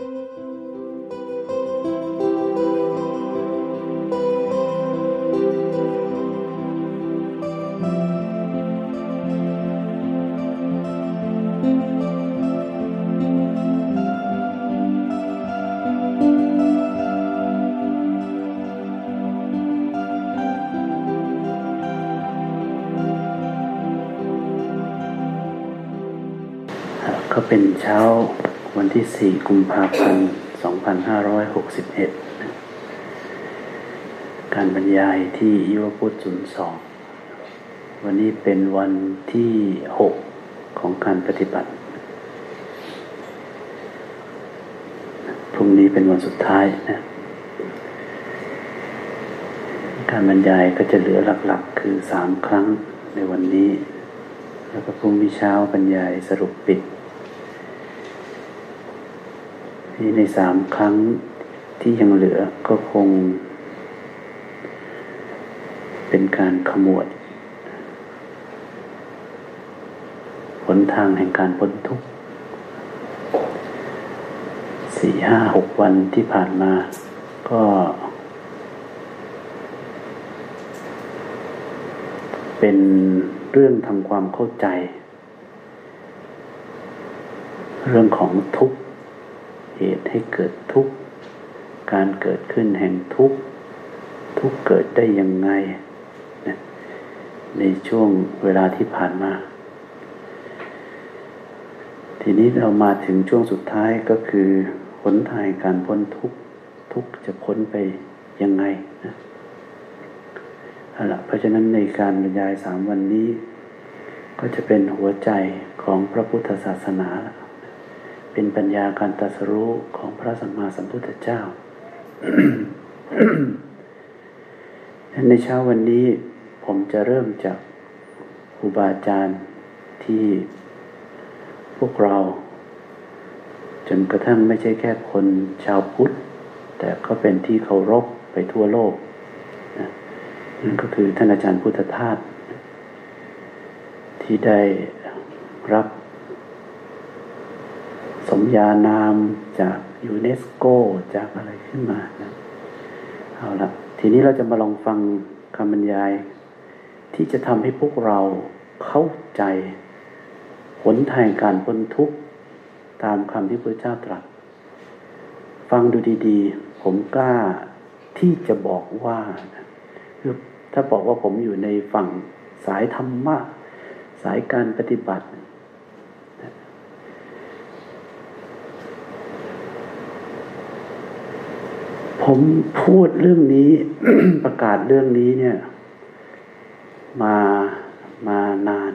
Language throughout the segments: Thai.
ก็ ที่ 4 กุมภาพันธ์ 2561 การบรรยายที่ยุวพุทธศูนย์สอง วันนี้เป็นวันที่ 6 ของการปฏิบัติ พรุ่งนี้เป็นวันสุดท้ายนะ การบรรยายก็จะเหลือหลักๆ คือสามครั้งในวันนี้ แล้วก็พรุ่งนี้เช้าบรรยายสรุปปิด ที่ในสามครั้งที่ยังเหลือก็คง เป็นการขมวดหนทางแห่งการพ้นทุกข์สี่ห้าหกวันที่ผ่านมา ก็ เป็นเรื่องทำความเข้าใจ เรื่องของทุกข์ เหตุให้เกิดทุกข์ การเกิดขึ้นแห่งทุกข์ ทุกข์เกิดได้ยังไงนะในช่วงเวลาที่ผ่านมา ทีนี้เรามาถึงช่วงสุดท้ายก็คือผลทายการพ้นทุกข์ ทุกข์จะพ้นไปยังไงนะเอาละเพราะฉะนั้นในการบรรยายสามวันนี้ ก็จะเป็นหัวใจของพระพุทธศาสนาละ เป็นปัญญาการตรัสรู้ของพระสัมมาสัมพุทธเจ้าในเช้าวันนี้ผมจะเริ่มจากครูบาอาจารย์ที่พวกเรา จนกระทั่งไม่ใช่แค่คนชาวพุทธ แต่ก็เป็นที่เคารพไปทั่วโลกนั่นก็คือท่านอาจารย์พุทธทาสที่ได้รับ สมญานามจากยูเนสโกจากอะไรขึ้นมานะเอาละทีนี้เราจะมาลองฟังคำบรรยาย ที่จะทำให้พวกเราเข้าใจผลทางการพ้นทุกข์ตามคำที่พระเจ้าตรัส ฟังดูดีๆ ผมกล้าที่จะบอกว่าคือถ้าบอกว่าผมอยู่ในฝั่งสายธรรมะ สายการปฏิบัติ ผมพูดเรื่องนี้ ประกาศเรื่องนี้เนี่ย มามานาน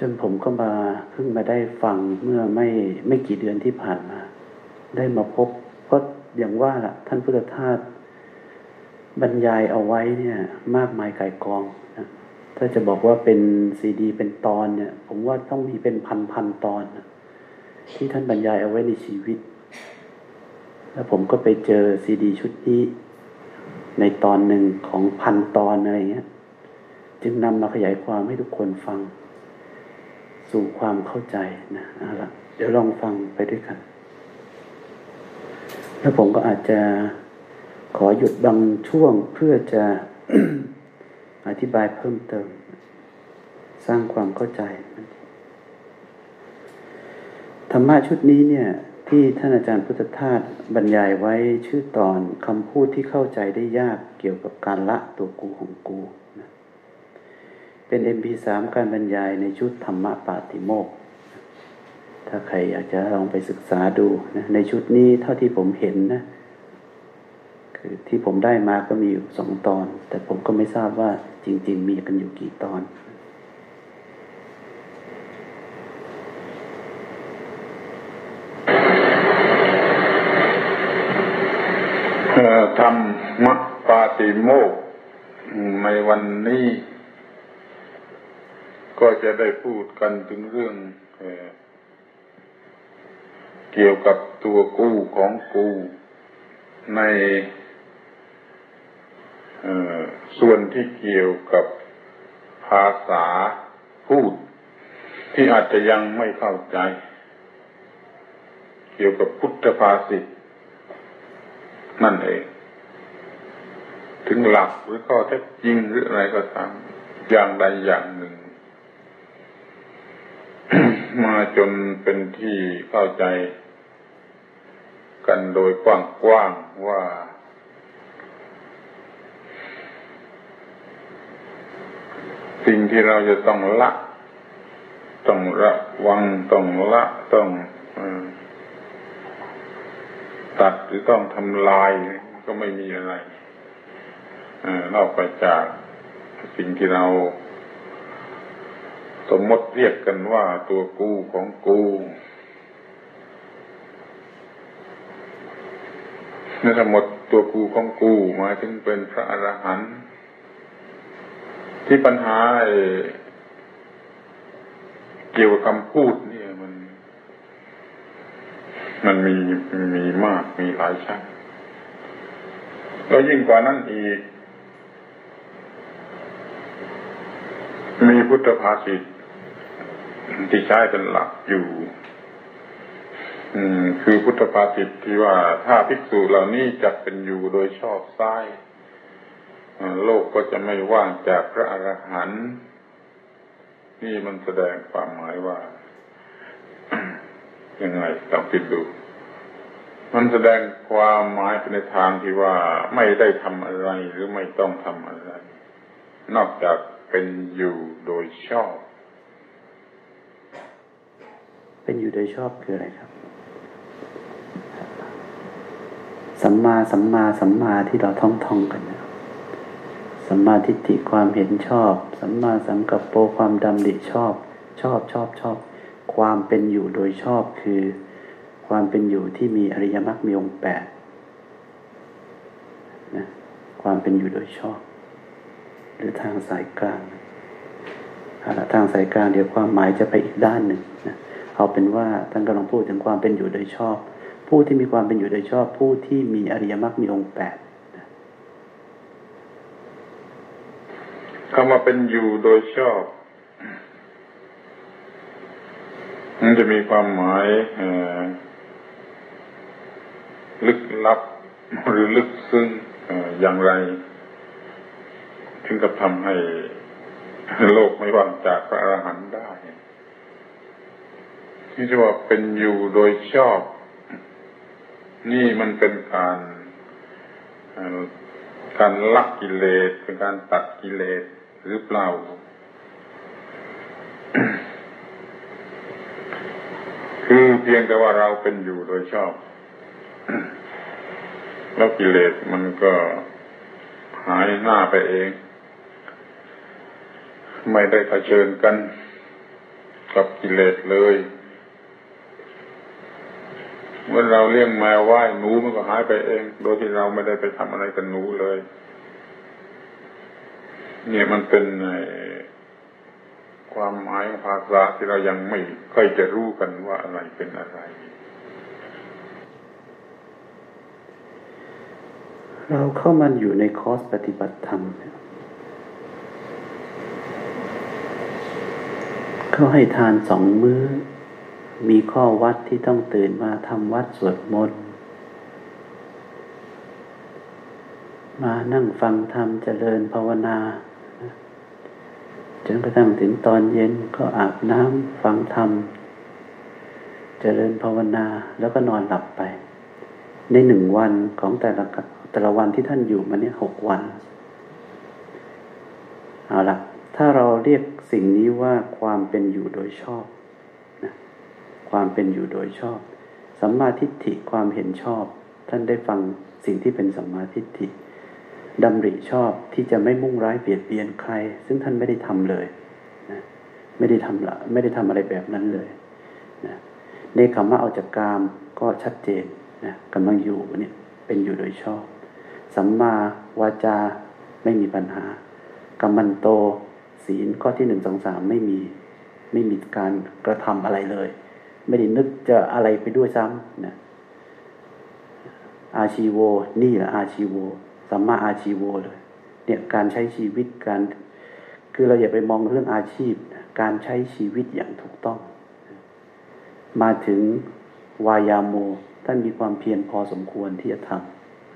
จนผมก็มาเพิ่งมาได้ฟังเมื่อไม่ไม่กี่เดือนที่ผ่านมา ได้มาพบก็อย่างว่าล่ะ ท่านพุทธทาสบรรยายเอาไว้เนี่ย มากมายไก่กองนะถ้าจะบอกว่าเป็นซีดี เป็นตอนเนี่ย ผมว่าต้องมีเป็นพันพันตอนนะที่ท่านบรรยายเอาไว้ในชีวิต แล้วผมก็ไปเจอซีดีชุดนี้ ในตอนหนึ่งของพันตอนอะไรเงี้ย จึงนำมาขยายความให้ทุกคนฟัง สู่ความเข้าใจนะเอาละเดี๋ยวลองฟังไปด้วยกัน แล้วผมก็อาจจะขอหยุดบางช่วงเพื่อจะอธิบายเพิ่มเติม สร้างความเข้าใจ ธรรมะชุดนี้เนี่ย ที่ท่านอาจารย์พุทธทาสบรรยายไว้ชื่อตอนคำพูดที่เข้าใจได้ยากเกี่ยวกับการละตัวกูของกูนะเป็น MP3 การบรรยายในชุดธรรมะปาติโมก ถ้าใครอยากจะลองไปศึกษาดูนะในชุดนี้เท่าที่ผมเห็นนะ คือที่ผมได้มาก็มีอยู่สองตอน แต่ผมก็ไม่ทราบว่าจริง ๆ มีกันอยู่กี่ตอน ธรรมปาติโมกในวันนี้ ก็จะได้พูดกันถึงเรื่องเกี่ยวกับตัวกู้ของกูในส่วนที่เกี่ยวกับภาษาพูด ที่อาจจะยังไม่เข้าใจ เกี่ยวกับพุทธภาษิต นั่นเองถึงหลักหรือข้อเท็จจริงหรืออะไรก็ตามอย่างใดอย่างหนึ่ง มาจนเป็นที่เข้าใจ กันโดยกว้างๆว่า สิ่งที่เราจะต้องละ ต้องระวังต้องละต้อง ตัดหรือต้องทำลายก็ไม่มีอะไรนอกไปจากสิ่งที่เรา สมมติเรียกกันว่าตัวกูของกูนี่สมมติตัวกูของกูมาถึงเป็นพระอรหันต์ที่ปัญหาเกี่ยวกับคำพูด มันมีมีมากมีหลายชั้นแล้วยิ่งกว่านั้นอีก มีพุทธภาษิตที่ใช้เป็นหลักอยู่ อืม คือพุทธภาษิตที่ว่าถ้าภิกษุเหล่านี้จักเป็นอยู่โดยชอบซ้ายโลกก็จะไม่ว่างจากพระอรหันต์นี่มันแสดงความหมายว่า ยังไงต้องคิดดู มันแสดงความหมายในทางที่ว่าไม่ได้ทำอะไรหรือไม่ต้องทำอะไร นอกจากเป็นอยู่โดยชอบ เป็นอยู่โดยชอบคืออะไรครับ สัมมาสัมมาสัมมาที่เราท่องท่องกันนะสัมมาทิฏฐิความเห็นชอบ สัมมาสังกัปโปความดำริชอบ ชอบชอบชอบ ความเป็นอยู่โดยชอบคือ ความเป็นอยู่ที่มีอริยมรรคมีองค์แปดนะความเป็นอยู่โดยชอบ หรือทางสายกลางทางสายกลางเดี๋ยวความหมายจะไปอีกด้านหนึ่งนะเอาเป็นว่าท่านกำลังพูดถึงความเป็นอยู่โดยชอบ ผู้ที่มีความเป็นอยู่โดยชอบ ผู้ที่มีอริยมรรคมีองค์แปดคำว่าเป็นอยู่โดยชอบ มันจะมีความหมายลึกลับหรือลึกซึ้งอย่างไร ถึงกับทำให้โลกไม่ว่างจากพระอรหันต์ได้ที่จะว่าเป็นอยู่โดยชอบ นี่มันเป็นการการลักกิเลสเป็นการตัดกิเลสหรือเปล่า คือเพียงแต่ว่าเราเป็นอยู่โดยชอบ แล้วกิเลสมันก็หายหน้าไปเอง ไม่ได้เผชิญกันกับกิเลสเลยเมื่อเราเลี้ยงแมวว่ายหนูมันก็หายไปเอง โดยที่เราไม่ได้ไปทำอะไรกับหนูเลย เนี่ยมันเป็น ความหมายภาษาที่เรายังไม่ค่อยจะรู้กันว่าอะไรเป็นอะไร เราเข้ามาอยู่ในคอร์สปฏิบัติธรรมเขาให้ทานสองมือ้อ มีข้อวัดที่ต้องตื่นมาทำวัดสวดมนต์มานั่งฟังธรรมเจริญภาวนา จนกระทั่งถึงตอนเย็นก็อาบน้ำฟังธรรมเจริญภาวนาแล้วก็นอนหลับไป ในหนึ่งวันของแต่ละแต่ละวันที่ท่านอยู่มาเนี่ยหกวัน เอาละถ้าเราเรียกสิ่งนี้ว่าความเป็นอยู่โดยชอบนะความเป็นอยู่โดยชอบสัมมาทิฏฐิความเห็นชอบ ท่านได้ฟังสิ่งที่เป็นสัมมาทิฏฐิ ดำริชอบที่จะไม่มุ่งร้ายเบียดเบียนใคร ซึ่งท่านไม่ได้ทำเลยนะไม่ได้ทำละไม่ได้ทำอะไรแบบนั้นเลยนะในคำว่าเอาจากกามก็ชัดเจนนะกำลังอยู่เนี่ยเป็นอยู่โดยชอบ สัมมาวาจาไม่มีปัญหากรรมันโต ศีลข้อที่หนึ่งสองสามไม่มีไม่มีการกระทำอะไรเลย ไม่ได้นึกจะอะไรไปด้วยซ้ำนะอาชีโว นี่แหละอาชีโว สัมมาอาชีโวเลย เนี่ยการใช้ชีวิตการ คือเราอย่าไปมองเรื่องอาชีพ การใช้ชีวิตอย่างถูกต้อง มาถึงวายาโมท่านมีความเพียรพอสมควรที่จะท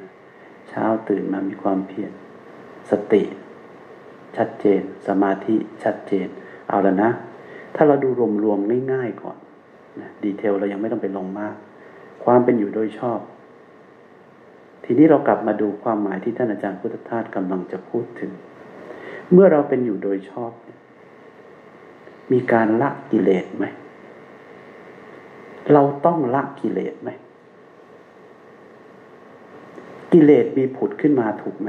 ำเช้าตื่นมามีความเพียรสติ ชัดเจน สมาธิชัดเจน เอาแล้วนะ ถ้าเราดูรวมๆง่ายๆก่อนนะดีเทลเรายังไม่ต้องไปลงมาก ความเป็นอยู่โดยชอบ ทีนี้เรากลับมาดูความหมายที่ท่านอาจารย์พุทธทาสกำลังจะพูดถึง เมื่อเราเป็นอยู่โดยชอบ มีการละกิเลสไหม เราต้องละกิเลสไหม กิเลสมีผุดขึ้นมาถูกไหม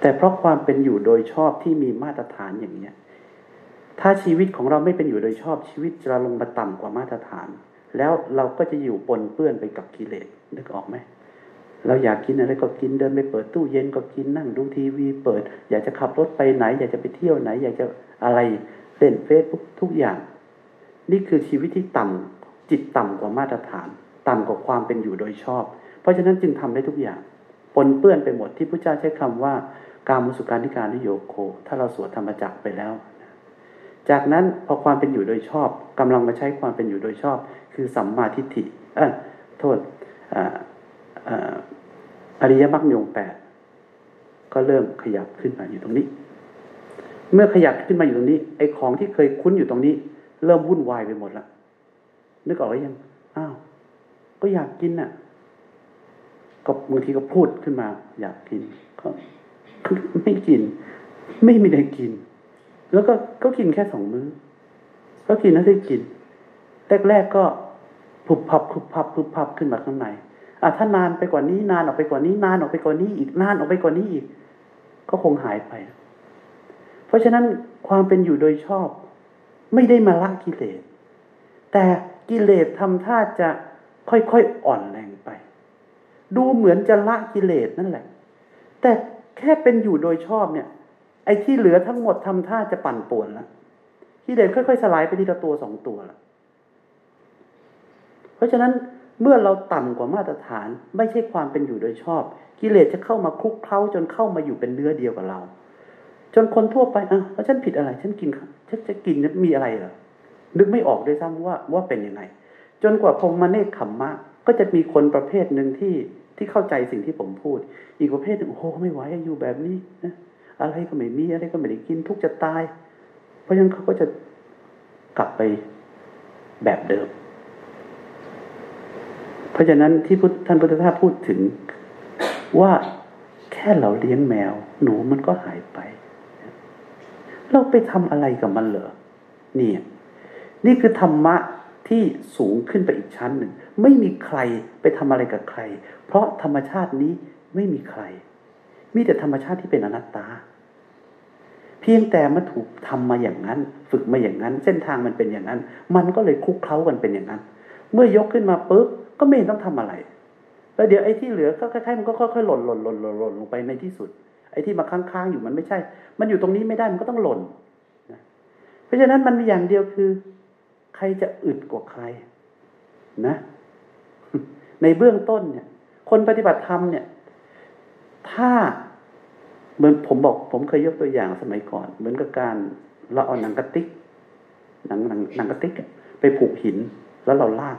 แต่เพราะความเป็นอยู่โดยชอบที่มีมาตรฐานอย่างเนี้ย ถ้าชีวิตของเราไม่เป็นอยู่โดยชอบชีวิตจะลงมาต่ำกว่ามาตรฐาน แล้วเราก็จะอยู่ปนเปื้อนไปกับกิเลสนึกออกไหม เราอยากกินอะไรก็กินเดินไปเปิดตู้เย็นก็กินนั่งดูทีวี เปิด อยากจะขับรถไปไหน อยากจะไปเที่ยวไหน อยากจะอะไรเล่นเฟซบุ๊กทุกอย่าง นี่คือชีวิตที่ต่ำจิตต่ำกว่ามาตรฐาน ต่ำกว่าความเป็นอยู่โดยชอบ เพราะฉะนั้นจึงทำได้ทุกอย่างปนเปื้อนไปหมดที่พระเจ้าใช้คำว่าการมุสุการนิการนิโยโค ถ้าเราสวดธรรมจักไปแล้ว จากนั้นพอความเป็นอยู่โดยชอบกำลังมาใช้ความเป็นอยู่โดยชอบ คือสัมมาทิฏฐิเออโทษอ อริยมรรคยงแปดก็เริ่มขยับขึ้นมาอยู่ตรงนี้ เมื่อขยับขึ้นมาอยู่ตรงนี้ ไอ้ของที่เคยคุ้นอยู่ตรงนี้ เริ่มวุ่นวายไปหมดแล้วนึกออกหรือยังอ้าวก็อยากกินน่ะ ก็บางทีก็พูดขึ้นมา อยากกินก็ไม่กิน ไม่มีอะไรกิน แล้วก็ก็กินแค่สองมื้อ ก็กินแล้วได้กินแรกๆก็ผุบพับผุบพับผุบพับขึ้นมาข้างใน อะถ้านานไปกว่านี้นานออกไปกว่านี้นานออกไปกว่านี้อีกนานออกไปกว่านี้อีก ก็คงหายไป เพราะฉะนั้นความเป็นอยู่โดยชอบ ไม่ได้มาละกิเลส แต่กิเลสทำท่าจะค่อยๆอ่อนแรงไป ดูเหมือนจะละกิเลสนั่นแหละ แต่แค่เป็นอยู่โดยชอบเนี่ย ไอ้ที่เหลือทั้งหมดทำท่าจะปั่นป่วนแล้วกิเลสค่อยๆสลายไปทีละตัวสองตัวละเพราะฉะนั้น เมื่อเราต่ำกว่ามาตรฐานไม่ใช่ความเป็นอยู่โดยชอบ กิเลสจะเข้ามาคลุกเคล้าจนเข้ามาอยู่เป็นเนื้อเดียวกับเรา จนคนทั่วไปอะแล้วฉันผิดอะไร ฉันกินฉันจะกินมีอะไรเหรอนึกไม่ออกด้วยซ้ำว่าว่าเป็นยังไง จนกว่าพงมาเนคขมมะ ก็จะมีคนประเภทหนึ่งที่ที่เข้าใจสิ่งที่ผมพูด อีกประเภทหนึ่งโอ้โหไม่ไหวอยู่แบบนี้นะอะไรก็ไม่มีอะไรก็ไม่ได้กินทุกจะตาย เพราะฉะนั้นเขาก็จะกลับไปแบบเดิม เพราะฉะนั้นที่ท่านพุทธทาสพูดถึงว่าแค่เราเลี้ยงแมว หนูมันก็หายไป เราไปทำอะไรกับมันเหรอนี่นี่คือธรรมะที่สูงขึ้นไปอีกชั้นหนึ่ง ไม่มีใครไปทำอะไรกับใคร เพราะธรรมชาตินี้ไม่มีใคร มีแต่ธรรมชาติที่เป็นอนัตตา เพียงแต่มันถูกทำมาอย่างนั้น ฝึกมาอย่างนั้น เส้นทางมันเป็นอย่างนั้น มันก็เลยคุกเคล้ากันเป็นอย่างนั้น เมื่อยกขึ้นมาปุ๊บ ก็ไม่ต้องทำอะไร แล้วเดี๋ยวไอ้ที่เหลือก็คล้ายๆมันก็ค่อยๆหล่นหล่นหล่นหล่นหล่นลงไปในที่สุด ไอ้ที่มาค้างๆอยู่มันไม่ใช่ มันอยู่ตรงนี้ไม่ได้มันก็ต้องหล่นเพราะฉะนั้นมันมีอย่างเดียวคือ ใครจะอึดกว่าใคร นะ ในเบื้องต้นเนี่ย คนปฏิบัติธรรมเนี่ย ถ้าเหมือนผมบอก ผมเคยยกตัวอย่างสมัยก่อน เหมือนกับการเราเอาหนังกระติกหนังหนังหนังกระติกไปผูกหินแล้วเราลาก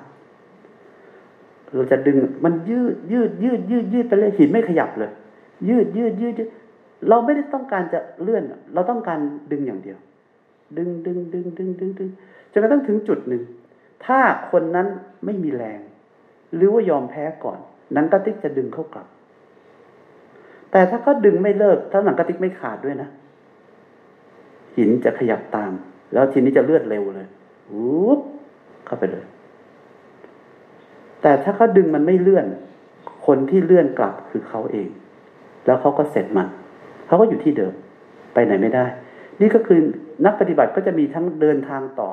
เราจะดึงมันยืดยืดยืดยืดยืดไปเลยหินไม่ขยับเลย ยืดยืดยืดเราไม่ได้ต้องการจะเลื่อน เราต้องการดึงอย่างเดียว ดึงดึงดึงดึงดึงดึงจนกระทั่งถึงจุดหนึ่ง ถ้าคนนั้นไม่มีแรง หรือว่ายอมแพ้ก่อน หนังกระติกจะดึงเข้ากลับ แต่ถ้าเขาดึงไม่เลิก ถ้าหนังกระติกไม่ขาดด้วยนะหินจะขยับตาม แล้วทีนี้จะเลือดเร็วเลยวุบเข้าไปเลย แต่ถ้าเขาดึงมันไม่เลื่อน คนที่เลื่อนกลับคือเขาเอง แล้วเขาก็เสร็จมันเขาก็อยู่ที่เดิมไปไหนไม่ได้ นี่ก็คือนักปฏิบัติก็จะมีทั้งเดินทางต่อ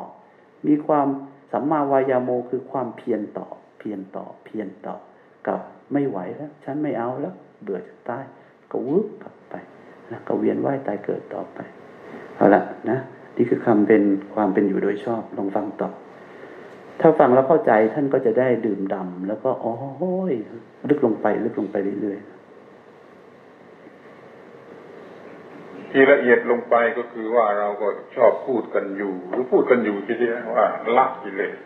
มีความสัมมาวายาโมคือความเพียรต่อ เพียรต่อ เพียรต่อ กับไม่ไหวแล้ว ฉันไม่เอาแล้ว เบื่อจะตาย ก็วึบกลับไปนะก็เวียนว่ายตายเกิดต่อไป เอาละนะ นี่คือคำเป็นความเป็นอยู่โดยชอบ ลองฟังต่อ ถ้าฟังแล้วเข้าใจท่านก็จะได้ดื่มดำแล้วก็โอ้ยลึกลงไป ลึกลงไปเรื่อยๆที่ละเอียดลงไปก็คือว่าเราก็ชอบพูดกันอยู่ หรือพูดกันอยู่ทีเดียวว่าละกิเลส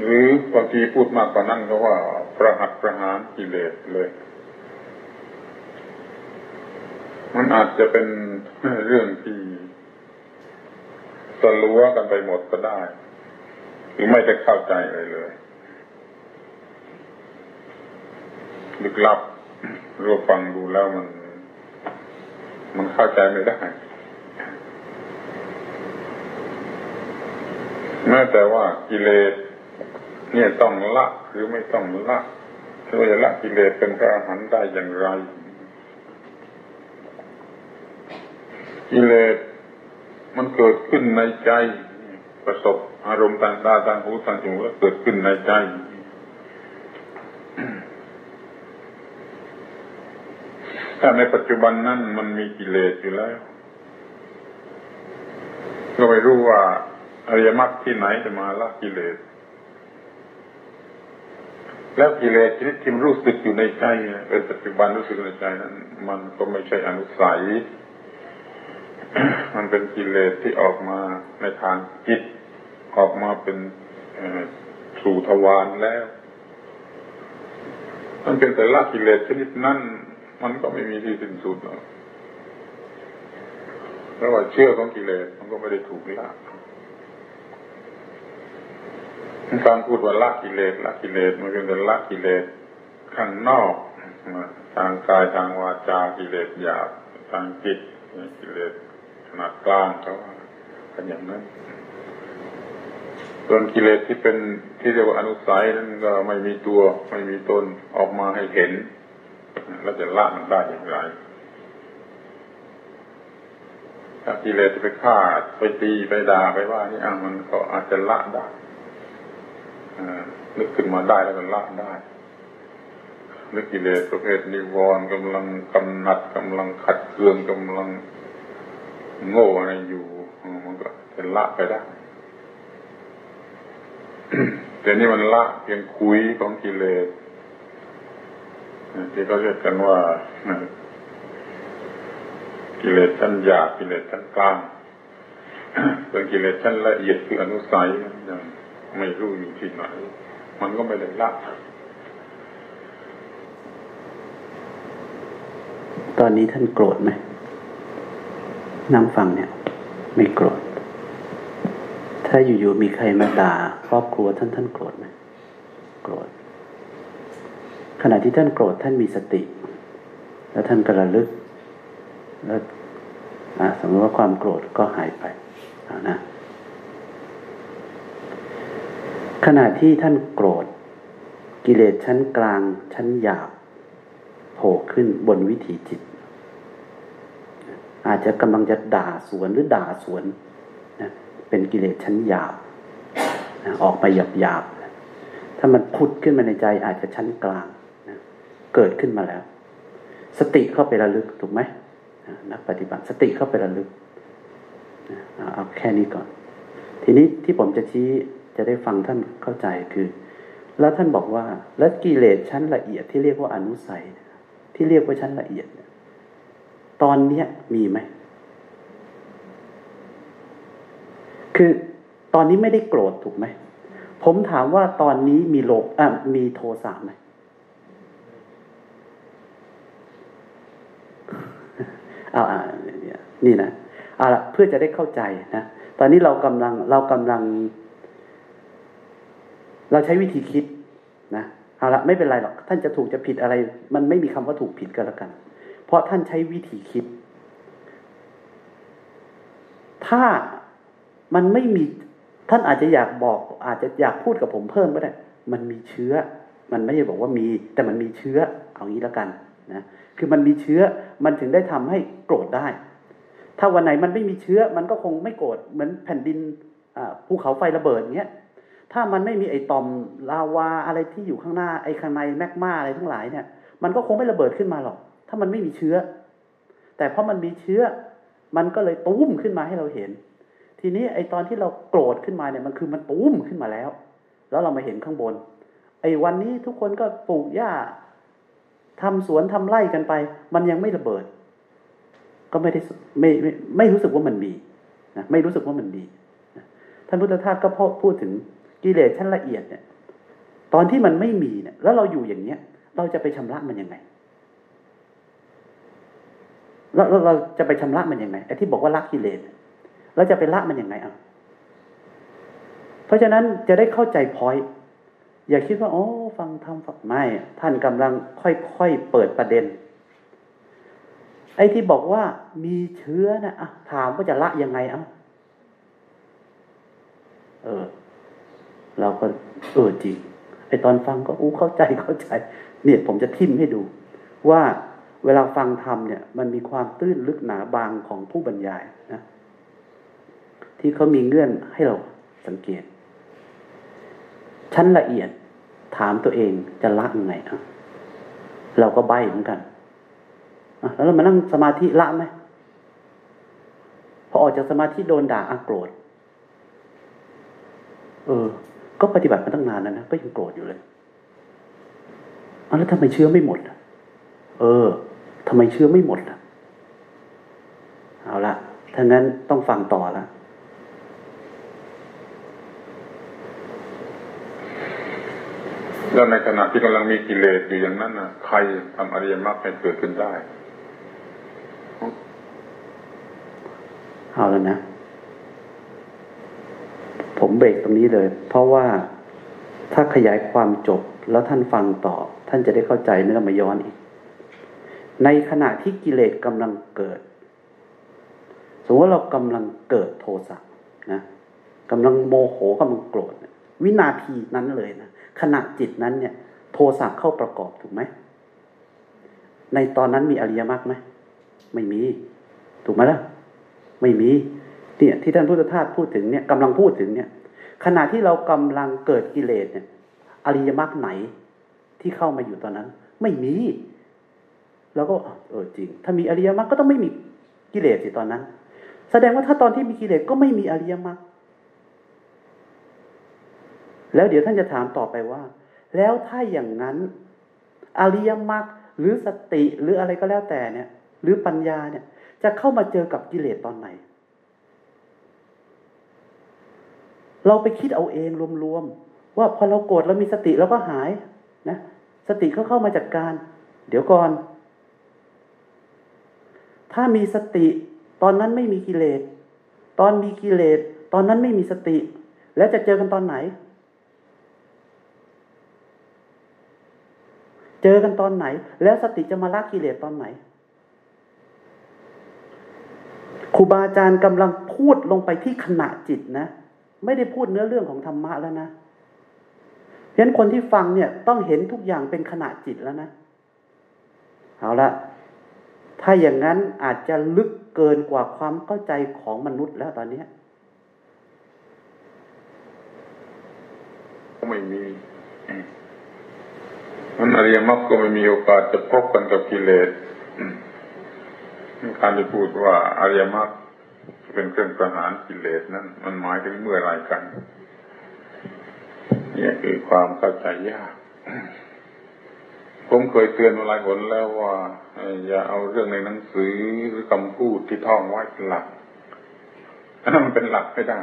หรือบางทีพูดมากกว่านั้นก็ว่าประหัตประหารกิเลสเลย มันอาจจะเป็นเรื่องที่สลัวกันไปหมดก็ได้ หรือไม่ได้เข้าใจเลยเลยลึกลับรวฟังดูแล้วมัน มันเข้าใจไม่ได้แม้แต่ว่ากิเลสเนี่ยต้องละหรือไม่ต้องละหรือจะละกิเลสเป็นพระอรหันต์ได้อย่างไร กิเลสมันเกิดขึ้นในใจ ประสบอารมณ์ทางตาทางหูทางจมูกเกิดขึ้นในใจถ้าในปัจจุบันนั้นมันมีกิเลสอยู่แล้ว ก็ไม่รู้ว่าอริยมรรคที่ไหนจะมาละกิเลส แล้วกิเลสชนิดที่มันรู้สึกอยู่ในใจเป็นปัจจุบันรู้สึกในใจนั้น มันก็ไม่ใช่อนุสัย มันเป็นกิเลสที่ออกมาในทางจิตออกมาเป็นสู่ทวารแล้ว มันเป็นแต่ละกิเลสชนิดนั้นมันก็ไม่มีที่สิ้นสุดหรอกเพราะว่าเชื่อของกิเลสมันก็ไม่ได้ถูกละการพูดว่าละกิเลสละกิเลสมันเป็นแต่ละกิเลสข้างนอกทางกายทางวาจากิเลสหยาบทางจิตกิเลส ขนาดกลางเขาว่ากันอย่างนั้น ส่วนกิเลสที่เป็นที่เรียกว่าอนุสัยนั้นก็ไม่มีตัวไม่มีตนออกมาให้เห็นแล้วจะละมันได้อย่างไรถ้ากิเลสจะไปฆ่าไปตีไปด่าไปว่านี่อะมันก็อาจจะละได้นึกขึ้นมาได้แล้วก็ละได้นึกกิเลสประเภทนิวรณ์กำลังกำหนัดกำลังขัดเคืองกำลัง โง่อะไรอยู่มันก็จะละไปได้แต่นี่มันละเพียงคุยของกิเลสที่เขาเรียกกันว่ากิเลสชั้นหยาบกิเลสชั้นกลางส่วนกิเลสชั้นละเอียดคืออนุสัยย่างไม่รู้อยู่ที่ไหน มันก็ไม่ได้ละตอนนี้ท่านโกรธไหม นั่งฟังเนี่ย ไม่โกรธ ถ้าอยู่ๆมีใครมาด่าครอบครัวท่านท่านโกรธไหมโกรธ ขณะที่ท่านโกรธท่านมีสติ แล้วท่านกระลึก แล้วสมมติว่าความโกรธก็หายไปนะขณะที่ท่านโกรธ กิเลสชั้นกลางชั้นหยาบโผล่ขึ้นบนวิถีจิต อาจจะกำลังจะด่าสวนหรือด่าสวนนะเป็นกิเลสชั้นหยาบนะออกไปหยาบหยาบถ้ามันพุดขึ้นมาในใจอาจจะชั้นกลางนะเกิดขึ้นมาแล้ว สติเข้าไประลึกถูกไหมนักปฏิบัติสติเข้าไประลึกเอาแค่นี้ก่อน ทีนี้ที่ผมจะชี้จะได้ฟังท่านเข้าใจคือ แล้วท่านบอกว่า แล้วกิเลสชั้นละเอียดที่เรียกว่าอนุสัยที่เรียกว่าชั้นละเอียด ตอนเนี้ยมีไหม คือตอนนี้ไม่ได้โกรธถูกไหม ผมถามว่าตอนนี้มีโลภอะมีโทสะไหมเอาอ่านี่นะเอาละเพื่อจะได้เข้าใจนะ ตอนนี้เรากำลังเรากำลัง เราใช้วิธีคิดนะเอาละไม่เป็นไรหรอก ท่านจะถูกจะผิดอะไร มันไม่มีคำว่าถูกผิดก็แล้วกัน เพราะท่านใช้วิธีคิด ถ้ามันไม่มีท่านอาจจะอยากบอก อาจจะอยากพูดกับผมเพิ่มก็ได้ มันมีเชื้อ มันไม่ได้บอกว่ามี แต่มันมีเชื้อ เอางี้แล้วกันนะคือมันมีเชื้อมันถึงได้ทำให้โกรธได้ ถ้าวันไหนมันไม่มีเชื้อ มันก็คงไม่โกรธเหมือนแผ่นดินภูเขาไฟระเบิดอย่างเงี้ยถ้ามันไม่มีไอตอมลาวาอะไรที่อยู่ข้างหน้าไอข้างในแมกมาอะไรทั้งหลายเนี่ย มันก็คงไม่ระเบิดขึ้นมาหรอก ถ้ามันไม่มีเชื้อ แต่เพราะมันมีเชื้อ มันก็เลยตุ้มขึ้นมาให้เราเห็น ทีนี้ไอตอนที่เราโกรธขึ้นมาเนี่ยมันคือมันตุ้มขึ้นมาแล้ว แล้วเรามาเห็นข้างบน ไอวันนี้ทุกคนก็ปลูกหญ้าทำสวนทำไร่กันไป มันยังไม่ระเบิด ก็ไม่ได้ไม่ไม่ไม่รู้สึกว่ามันมีนะไม่รู้สึกว่ามันดีท่านพุทธทาสก็พูดถึงกิเลสชั้นละเอียดเนี่ย ตอนที่มันไม่มีเนี่ย แล้วเราอยู่อย่างเนี้ย เราจะไปชำระมันยังไง แล้วเราจะไปชำระมันยังไงไอ้ที่บอกว่าละกิเลสเราจะไปละมันยังไงอะเพราะฉะนั้นจะได้เข้าใจพอยอย่าคิดว่าโอ้ฟังทำฟังไม่ ท่านกำลังค่อยๆเปิดประเด็น ไอ้ที่บอกว่ามีเชื้อนะอะถามว่าจะละยังไงอะเออ เราก็เออจริงไอ้ตอนฟังก็อู้เข้าใจเข้าใจ เนี่ยผมจะทิมให้ดู ว่า เวลาฟังธรรมเนี่ย มันมีความตื้นลึกหนาบางของผู้บรรยายนะ ที่เขามีเงื่อนให้เราสังเกต ชั้นละเอียดถามตัวเองจะละยังไงอะเราก็ใบเหมือนกันแล้วเรามานั่งสมาธิละไหมพอออกจากสมาธิโดนด่าอาโกรธ เออ ก็ปฏิบัติมาตั้งนานแล้วนะก็ยังโกรธอยู่เลยอแล้วทำไมเชื้อไม่หมด เออ ทำไมเชื้อไม่หมดล่ะ เอาละถ้างั้นต้องฟังต่อละแล้วในขณะที่กำลังมีกิเลสอยู่อย่างนั้นนะใครทำอริยมรรคให้เกิดขึ้นได้ เอาแล้วนะ ผมเบรกตรงนี้เลย เพราะว่าถ้าขยายความจบแล้วท่านฟังต่อ ท่านจะได้เข้าใจไม่ต้องมาย้อนอีก ในขณะที่กิเลสกำลังเกิด สมมติว่าเรากำลังเกิดโทสะนะกำลังโมโหกำลังโกรธ วินาทีนั้นเลยนะขณะจิตนั้นเนี่ย โทสะเข้าประกอบถูกไหม ในตอนนั้นมีอริยมรรคไหมไม่มี ถูกไหมล่ะ ไม่มีเนี่ยที่ท่านพุทธทาสพูดถึงเนี่ยกำลังพูดถึงเนี่ย ขณะที่เรากำลังเกิดกิเลสเนี่ย อริยมรรคไหนที่เข้ามาอยู่ตอนนั้น ไม่มี แล้วก็เออจริง ถ้ามีอริยมรรคก็ต้องไม่มีกิเลสสิตอนนั้น แสดงว่าถ้าตอนที่มีกิเลสก็ไม่มีอริยมรรคแล้วเดี๋ยวท่านจะถามต่อไปว่า แล้วถ้าอย่างนั้น อริยมรรคหรือสติหรืออะไรก็แล้วแต่เนี่ย หรือปัญญาเนี่ย จะเข้ามาเจอกับกิเลสตอนไหน เราไปคิดเอาเองรวมๆว่าพอเราโกรธเรามีสติเราก็หายนะสติเขาเข้ามาจัดการ เดี๋ยวก่อน ถ้ามีสติ ตอนนั้นไม่มีกิเลส ตอนมีกิเลส ตอนนั้นไม่มีสติ แล้วจะเจอกันตอนไหน เจอกันตอนไหน แล้วสติจะมาละกิเลสตอนไหนครูบาอาจารย์กำลังพูดลงไปที่ขณะจิตนะ ไม่ได้พูดเนื้อเรื่องของธรรมะแล้วนะเพราะฉะนั้นคนที่ฟังเนี่ยต้องเห็นทุกอย่างเป็นขณะจิตแล้วนะ เอาละ ถ้าอย่างนั้นอาจจะลึกเกินกว่าความเข้าใจของมนุษย์แล้วตอนนี้ไม่มี มันอริยมรรคก็ไม่มีโอกาสจะพบกันกับกิเลสการที่พูดว่าอริยมรรคเป็นเครื่องประหารกิเลสนั้น มันหมายถึงเมื่อไรกันนี่คือความเข้าใจยาก ผมเคยเตือนมาหลายหนแล้วว่า อย่าเอาเรื่องในหนังสือหรือคำพูดที่ท่องไว้เป็นหลักอันนั้นมันเป็นหลักไม่ได้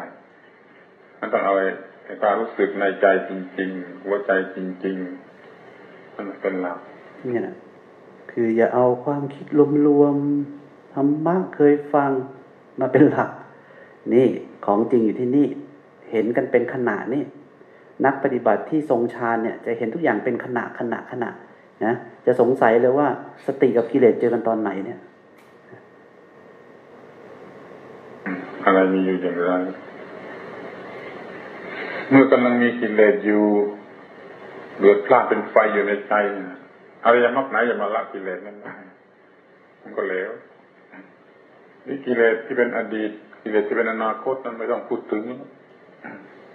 มันต้องเอาไอ้ความรู้สึกในใจจริง ๆ หัวใจจริงๆมันเป็นหลักนี่นะคืออย่าเอาความคิดรวมๆธรรมะเคยฟังมาเป็นหลัก นี่ของจริงอยู่ที่นี่ เห็นกันเป็นขณะนี่นักปฏิบัติที่ทรงฌานเนี่ย จะเห็นทุกอย่างเป็นขณะขณะขณะ นะจะสงสัยเลยว่าสติกับกิเลสเจอกันตอนไหนเนี่ย อะไรมีอยู่อย่างไร เมื่อกำลังมีกิเลสอยู่เดือดพลาดเป็นไฟอยู่ในใจอารยมรรคไหนจะมาละกิเลสนั้นได้มันก็เลวนี่กิเลสที่เป็นอดีต กิเลสที่เป็นอนาคตนั้นไม่ต้องพูดถึง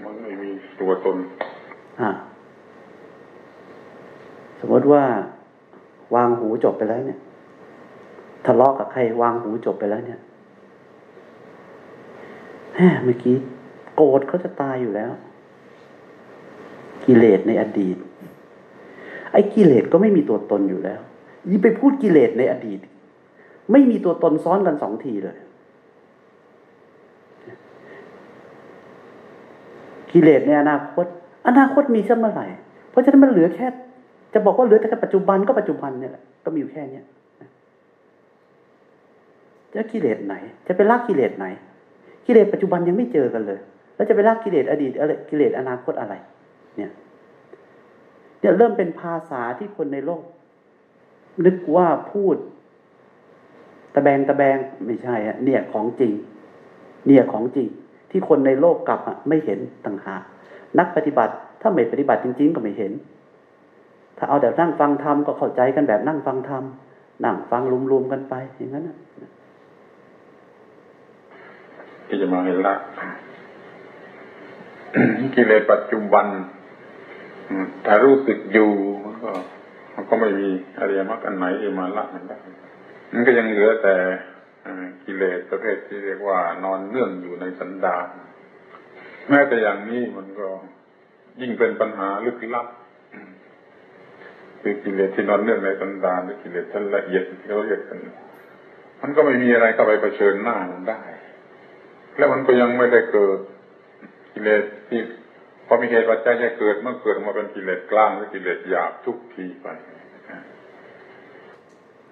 มันไม่มีตัวตน อ่า สมมติว่าวางหูจบไปแล้วเนี่ยทะเลาะกับใครวางหูจบไปแล้วเนี่ยเมื่อกี้โกรธเขาจะตายอยู่แล้ว กิเลสในอดีต ไอ้กิเลสก็ไม่มีตัวตนอยู่แล้วยิ่งไปพูดกิเลสในอดีต ไม่มีตัวตนซ้อนกันสองทีเลย กิเลสในอนาคต อนาคตมีสักเมื่อไหร่ เพราะฉะนั้นมันเหลือแค่ จะบอกว่าเหลือแต่ปัจจุบันก็ปัจจุบันเนี่ยแหละก็มีอยู่แค่เนี้ยจะกิเลสไหน จะไปละกิเลสไหน กิเลสปัจจุบันยังไม่เจอกันเลย แล้วจะไปละกิเลสอดีตอะไรกิเลสอนาคตอะไร เนี่ยเนี่ยเริ่มเป็นภาษาที่คนในโลก นึกว่าพูด ตะแบงตะแบงไม่ใช่อะเนี่ยของจริง เนี่ยของจริง ที่คนในโลกกลับอะไม่เห็นต่างหากนักปฏิบัติ ถ้าไม่ปฏิบัติจริง ๆ ก็ไม่เห็น ถ้าเอาแต่นั่งฟังธรรมก็เข้าใจกันแบบนั่งฟังธรรมนั่งฟังรวมๆกันไปอย่างนั้นนะที่จะมาเห็นละกิเลสปัจจุบันถ้ารู้สึกอยู่มันก็มันก็ไม่มีอริยมรรคอันไหนที่มาละมันได้มันก็ยังเหลือแต่กิเลสประเภทที่เรียกว่านอนเนื่องอยู่ในสันดานแม้แต่อย่างนี้มันก็ยิ่งเป็นปัญหาลึกลับ คือกิเลสที่นอนเนื่องในสันดานหรือกิเลสชั้นละเอียดที่เขาเรียกกันมันก็ไม่มีอะไรเข้าไปเผชิญหน้ามันได้ แล้วมันก็ยังไม่ได้เกิดกิเลสที่พอมีเหตุปัจจัยจะเกิดเมื่อเกิดมาเป็นกิเลสกลางหรือกิเลสหยาบทุกทีไป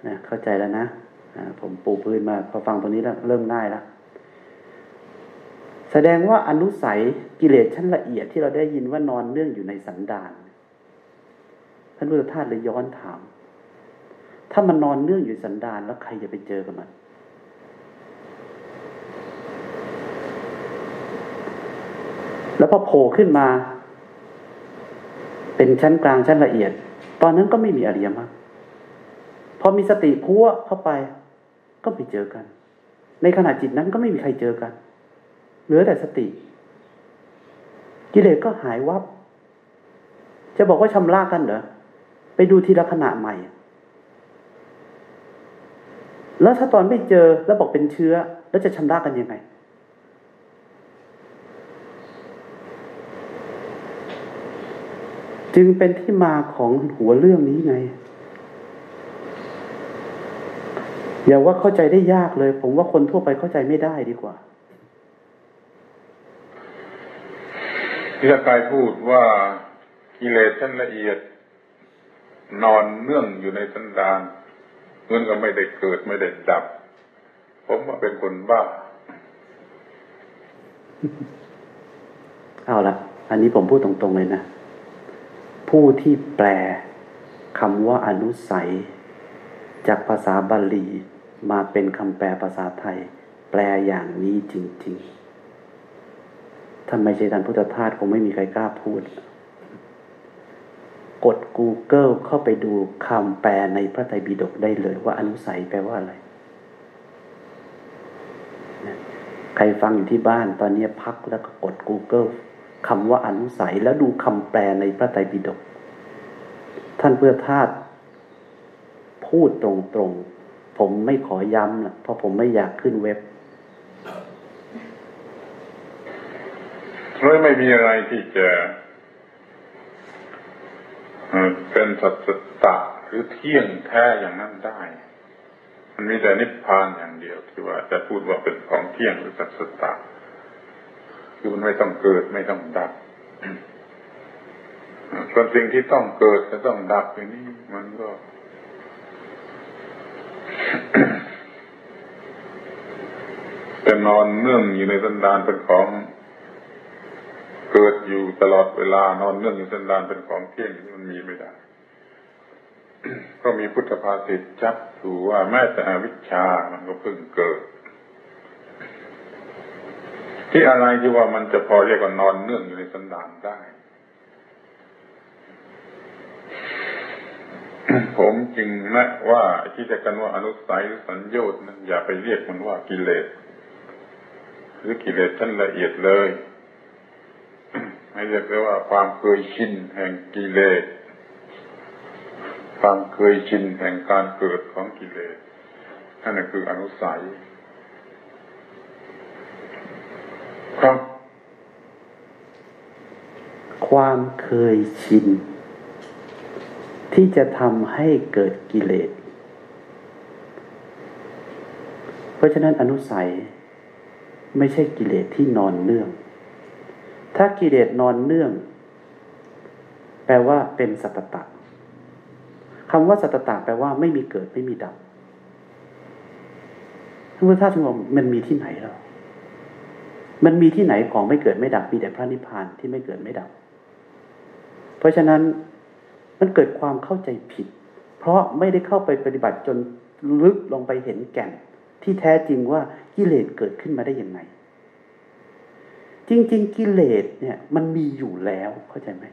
นะเข้าใจแล้วนะผมปูพื้นมาพอฟังตรงนี้แล้วเริ่มง่ายแล้วแสดงว่าอนุสัยกิเลสชั้นละเอียดที่เราได้ยินว่านอนเนื่องอยู่ในสันดาน ท่านพุทธทาสเลยย้อนถาม ถ้ามันนอนเนื่องอยู่สันดานแล้วใครจะไปเจอกับมัน แล้วพอโผล่ขึ้นมา เป็นชั้นกลางชั้นละเอียด ตอนนั้นก็ไม่มีอริยมรรคพอมีสติพัวเข้าไป ก็ไปเจอกัน ในขณะจิตนั้นก็ไม่มีใครเจอกัน เหลือแต่สติ กิเลสก็หายวับจะบอกว่าชำระกันเหรอ ไปดูทีละขณะใหม่ แล้วถ้าตอนไม่เจอแล้วบอกเป็นเชื้อ แล้วจะชำระกันยังไง จึงเป็นที่มาของหัวเรื่องนี้ไง อย่าว่าเข้าใจได้ยากเลย ผมว่าคนทั่วไปเข้าใจไม่ได้ดีกว่าที่กายพูดว่ากิเลสชั้นละเอียด นอนเนื่องอยู่ในสันดานเงินก็ไม่ได้เกิดไม่ได้ดับ ผมว่าเป็นคนบ้า เอาละอันนี้ผมพูดตรงๆเลยนะ ผู้ที่แปลคำว่าอนุสัย จากภาษาบาลีมาเป็นคำแปลภาษาไทย แปลอย่างนี้จริง ๆ ถ้าไม่ใช่ท่านพุทธทาสคงไม่มีใครกล้าพูด กด Google เข้าไปดูคำแปลในพระไตรปิฎกได้เลยว่าอนุสัยแปลว่าอะไร ใครฟังอยู่ที่บ้านตอนนี้พักแล้วก็กด Google คำว่าอนุสัยแล้วดูคำแปลในพระไตรปิฎกท่านเพื่อทาสพูดตรงๆ ผมไม่ขอย้ำนะเพราะผมไม่อยากขึ้นเว็บเลยไม่มีอะไรที่จะ เป็นสัจตะหรือเที่ยงแท้อย่างนั้นได้ มันมีแต่นิพพานอย่างเดียวที่ว่าจะพูดว่าเป็นของเที่ยงหรือสัจตะคือมันไม่ต้องเกิดไม่ต้องดับส่วนสิ่งที่ต้องเกิดจะต้องดับอย่างนี้มันก็แต่นอนเนื่องอยู่ในสันดานเป็นของ เกิดอยู่ตลอดเวลานอนเนื่องอยู่สันดานเป็นของเที่ยงมันมีไม่ได้ ก็มีพุทธภาษิตชัดถูว่าแม้แต่อวิชชามันก็เพิ่งเกิด ที่อะไรที่ว่ามันจะพอเรียกว่านอนเนื่องอยู่ในสันดานได้ ผมจึงแนะว่าที่จะกันว่าอนุสัยหรือสัญญน์นั้นอย่าไปเรียกมันว่ากิเลส หรือกิเลสชั้นละเอียดเลย ให้เรียกว่าความเคยชินแห่งกิเลส ความเคยชินแห่งการเกิดของกิเลสนั่นคืออนุสัยครับ ความเคยชิน ที่จะทำให้เกิดกิเลส เพราะฉะนั้นอนุสัยไม่ใช่กิเลสที่นอนเนื่อง ถ้ากิเลสนอนเนื่อง แปลว่าเป็นสัตตะคำว่าสัตตะแปลว่าไม่มีเกิดไม่มีดับท่านพุทธทาสบอกมันมีที่ไหนหรอมันมีที่ไหนของไม่เกิดไม่ดับมีแต่พระนิพพานที่ไม่เกิดไม่ดับ เพราะฉะนั้นมันเกิดความเข้าใจผิด เพราะไม่ได้เข้าไปปฏิบัติจนลึกลงไปเห็นแก่น ที่แท้จริงว่ากิเลสเกิดขึ้นมาได้ยังไง จริง ๆ กิเลสเนี่ย มันมีอยู่แล้วเข้าใจไหม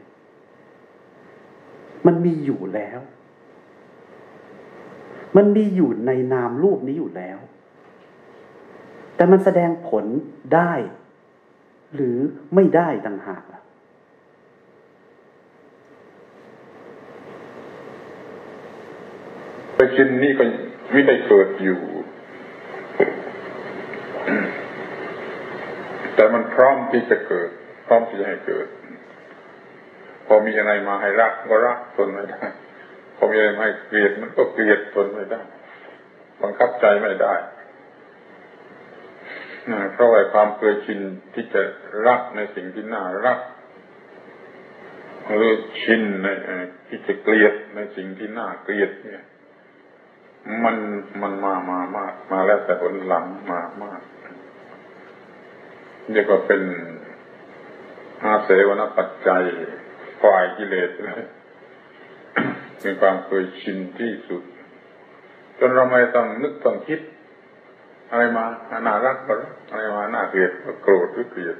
มันมีอยู่แล้ว มันมีอยู่ในนามรูปนี้อยู่แล้ว แต่มันแสดงผลได้ หรือไม่ได้ต่างหากล่ะไปชินนี่ก็ไม่ได้เกิดอยู่ แต่มันพร้อมที่จะเกิด พร้อมที่จะให้เกิด พอมีอะไรมาให้รักก็รักทนไม่ได้ พอมีอะไรมาให้เกลียดมันก็เกลียดทนไม่ได้บังคับใจไม่ได้เพราะว่าความเคยชินที่จะรักในสิ่งที่น่ารักหรือชินในที่จะเกลียดในสิ่งที่น่าเกลียดเนี่ย มันมันมามามากมาแล้วแต่ผลหลังมามาก เรียกว่าเป็นอาเสวนปัจจัยฝ่ายกิเลสเลยเป็นความเคยชินที่สุด จนเราไม่ต้องนึกต้องคิด อะไรมาน่ารักก็รักอะไรมาน่าเกลียดก็โกรธหรือเกลียด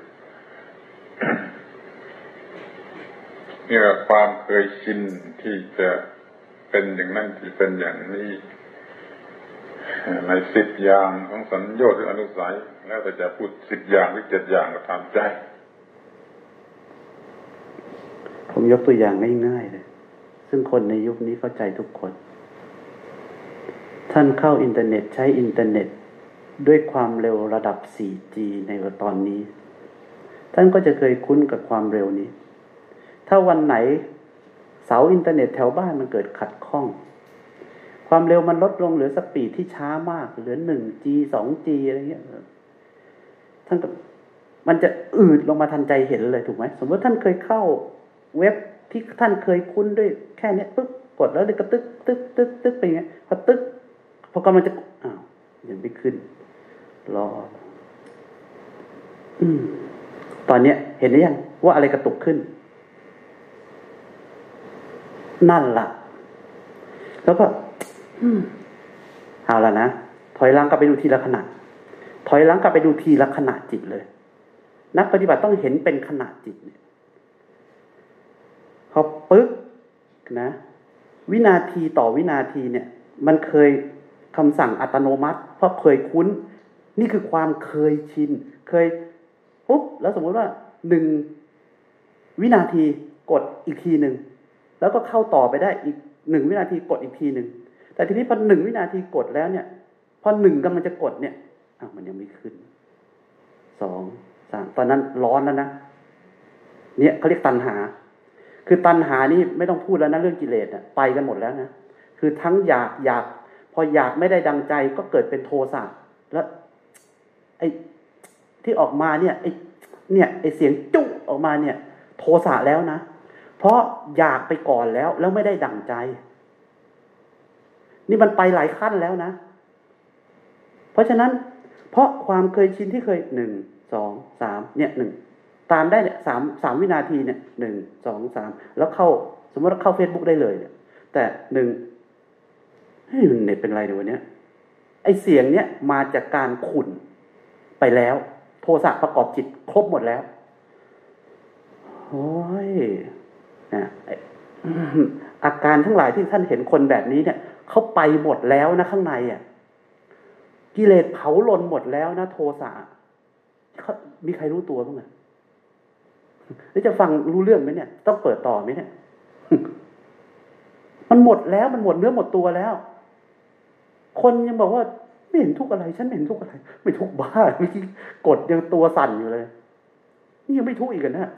นี่แหละความเคยชินที่จะเป็นอย่างนั้นที่เป็นอย่างนี้ในสิบอย่างของสังโยชน์หรืออนุสัย แล้วแต่จะพูดสิบอย่างหรือเจ็ดอย่างก็ตามใจ ผมยกตัวอย่างง่ายๆเลย ซึ่งคนในยุคนี้เข้าใจทุกคน ท่านเข้าอินเทอร์เน็ตใช้อินเทอร์เน็ตด้วยความเร็วระดับ 4G ในตอนนี้ ท่านก็จะเคยคุ้นกับความเร็วนี้ ถ้าวันไหนเสาอินเทอร์เน็ตแถวบ้านมันเกิดขัดข้อง ความเร็วมันลดลงเหลือสปีดที่ช้ามาก เหลือหนึ่ง G สอง G อะไรเงี้ย ท่านก็มันจะอืดลงมาทันใจเห็นเลยถูกไหมสมมติท่านเคยเข้าเว็บที่ท่านเคยคุ้นด้วยแค่นี้ปึ๊บกดแล้วก็ตึกตึ๊กตึ๊กตึ๊กไปเงี้ยพอตึ๊กพอกำลังจะอ้าวยังไม่ขึ้น รอ อืมตอนเนี้ย เห็นหรือยังว่าอะไรกระตุกขึ้น นั่นละ่ะ แล้วก็เอาละนะถอยหลังกลับไปดูทีละขณะ ถอยหลังกลับไปดูทีละขณะจิตเลย นักปฏิบัติต้องเห็นเป็นขณะจิตเนี่ยพอปึ๊กนะ วินาทีต่อวินาทีเนี่ย มันเคยคำสั่งอัตโนมัติ เพราะเคยคุ้น นี่คือความเคยชิน เคยปุ๊บแล้วสมมติว่าหนึ่งวินาทีกดอีกทีหนึ่งแล้วก็เข้าต่อไปได้อีกหนึ่งวินาทีกดอีกทีหนึ่งแต่ทีนี้พอหนึ่งวินาทีกดแล้วเนี่ย พอหนึ่งกำลังจะกดเนี่ย มันยังไม่ขึ้นสองสามตอนนั้นร้อนแล้วนะเนี่ยเขาเรียกตันหา คือตันหานี่ไม่ต้องพูดแล้วนะเรื่องกิเลสอะไปกันหมดแล้วนะคือทั้งอยากอยาก พออยากไม่ได้ดังใจก็เกิดเป็นโทสะแล้วไอ้ที่ออกมาเนี่ยไอ้เนี่ยไอ้เสียงจุ๊ออกมาเนี่ย โทสะแล้วนะเพราะอยากไปก่อนแล้วแล้วไม่ได้ดั่งใจ นี่มันไปหลายขั้นแล้วนะ เพราะฉะนั้น เพราะความเคยชินที่เคยหนึ่งสองสามเนี่ยหนึ่งตามได้เนี่ยสามสามวินาทีเนี่ยหนึ่งสองสามแล้วเข้าสมมติว่าเข้าเฟซบุ๊กได้เลยเนี่ย แต่หนึ่งเฮ้ยเน็ตเป็นไรเดี๋ยววันนี้ไอเสียงเนี้ยมาจากการขุนไปแล้ว โทสะประกอบจิตครบหมดแล้วโอ้ยนะอาการทั้งหลายที่ท่านเห็นคนแบบนี้เนี่ยเขาไปหมดแล้วนะข้างในอะ กิเลสเผาลนหมดแล้วนะโทสะมีใครรู้ตัวบ้างไหมแล้วจะฟังรู้เรื่องไหมเนี่ย ต้องเปิดต่อไหมเนี่ย มันหมดแล้วมันหมดเนื้อหมดตัวแล้ว คนยังบอกว่าไม่เห็นทุกอะไร ฉันไม่เห็นทุกอะไร ไม่ทุกบ้าเมื่อกี้กดยังตัวสั่นอยู่เลย นี่ยังไม่ทุกอีกนะ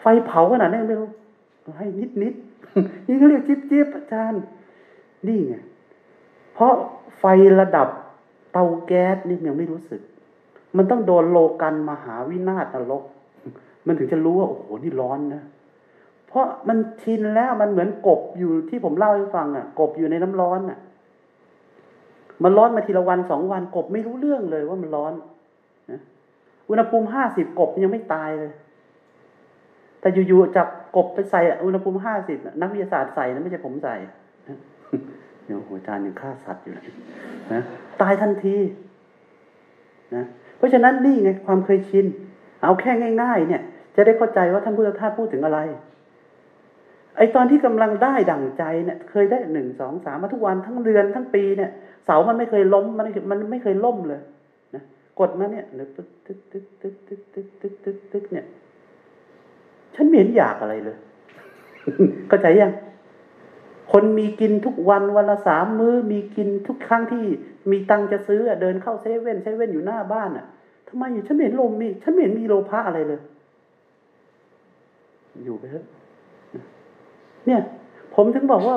ไฟเผาขนาดนี้ไม่รู้ให้นิดนิดนี่เขาเรียกจิ๊บจิ๊บอาจารย์ นี่ไงเพราะไฟระดับ เตาแก๊สนี่ยังไม่รู้สึก มันต้องโดนโลกันมหาวินาศนรก มันถึงจะรู้ว่า โอ้โห นี่ร้อนนะ เพราะมันชินแล้วมันเหมือนกบอยู่ที่ผมเล่าให้ฟังอะ กบอยู่ในน้ำร้อนอะ มันร้อนมาทีละวันสองวันกบไม่รู้เรื่องเลยว่ามันร้อนนะอุณหภูมิห้าสิบกบยังไม่ตายเลย แต่อยู่ๆจับกบไปใส่อุณหภูมิห้าสิบนักวิทยาศาสตร์ใส่นะไม่ใช่ผมใส่ เดี๋ยวหัวจานยังฆ่าสัตว์อยู่เลยนะตายทันทีนะเพราะฉะนั้นนี่ไงความเคยชิน เอาแค่ง่าย ๆ เนี่ย จะได้เข้าใจว่าท่านพุทธทาสพูดถึงอะไร ไอตอนที่กำลังได้ดั่งใจเนี่ย เคยได้หนึ่งสองสามมาทุกวันทั้งเดือนทั้งปีเนี่ย เสามันไม่เคยล้มมันมันไม่เคยล่มเลยนะกดมาเนี่ยตึกตึ๊กตึ๊กตึกตึกตึกตึกตึกตึกเนี่ย ฉันไม่เห็นอยากอะไรเลยเข้าใจยัง คนมีกินทุกวันวันละสามมื้อ มีกินทุกครั้งที่มีตังจะซื้อเดินเข้าเซเว่นเซเว่นอยู่หน้าบ้านอะทำไมฉันไม่เห็นลมมีฉันไม่เห็นมีโลภะอะไรเลย อยู่ไปเถอะเนี่ย ผมถึงบอกว่า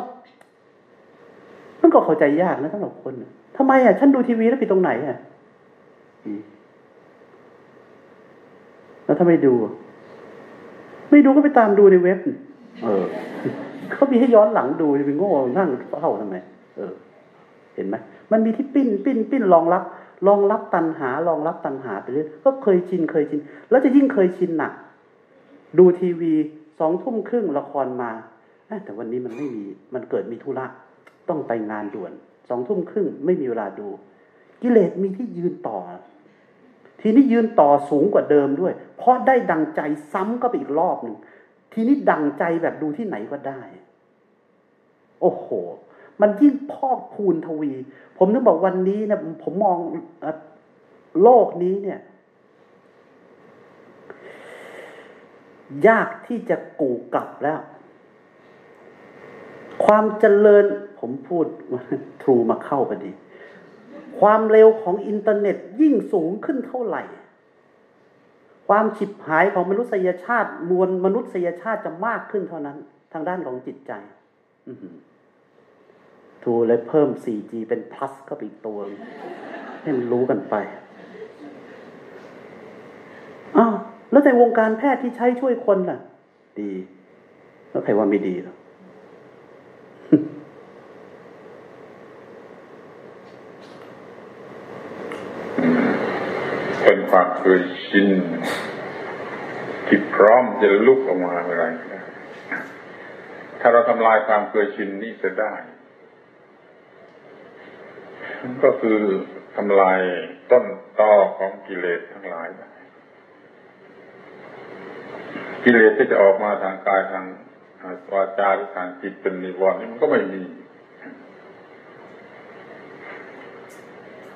มันก็เข้าใจยากนะสำหรับคนทำไมอะ ฉันดูทีวีแล้วผิดตรงไหนอะแล้วถ้าไม่ดู ไม่ดูก็ไปตามดูในเว็บ เออ เขามีให้ย้อนหลังดูจะไปโง่นั่งเข้าทำไมเออ เห็นไหมมันมีที่ปิ้นปิ้นปิ้นรองรับรองรับตันหารองรับตันหาไปเรื่อยก็เคยชินเคยชิน แล้วจะยิ่งเคยชินหนัก ดูทีวีสองทุ่มครึ่งละครมาแต่วันนี้มันไม่มีมันเกิดมีธุระต้องไปงานด่วนสองทุ่มครึ่งไม่มีเวลาดู กิเลสมีที่ยืนต่อ ทีนี้ยืนต่อสูงกว่าเดิมด้วย เพราะได้ดังใจซ้ำก็ไปอีกรอบหนึ่งทีนี้ดังใจแบบดูที่ไหนก็ได้ โอ้โห มันยิ่งพอกพูนทวี ผมนึกบอกวันนี้นะผมมองโลกนี้เนี่ย ยากที่จะกูกลับแล้ว ความเจริญผมพูดทรูมาเข้าพอดี ความเร็วของอินเทอร์เน็ตยิ่งสูงขึ้นเท่าไหร่ ความฉิบหายของมนุษยชาติ มวลมนุษยชาติจะมากขึ้นเท่านั้น ทางด้านของจิตใจ ทูเลยเพิ่ม 4G เป็น plus ก็ไปอีกตัว ให้มันรู้กันไปอ้าวแล้วในวงการแพทย์ที่ใช้ช่วยคนล่ะ ดี แล้วใครว่าไม่ดีหรอเป็นความเคยชินที่พร้อมจะลุกออกมาอะไร ถ้าเราทำลายความเคยชินนี้จะได้ ก็คือทำลายต้นตอของกิเลสทั้งหลาย กิเลสที่จะออกมาทางกายทางวาจาหรือทางจิตเป็นนิวรณ์นี่มันก็ไม่มี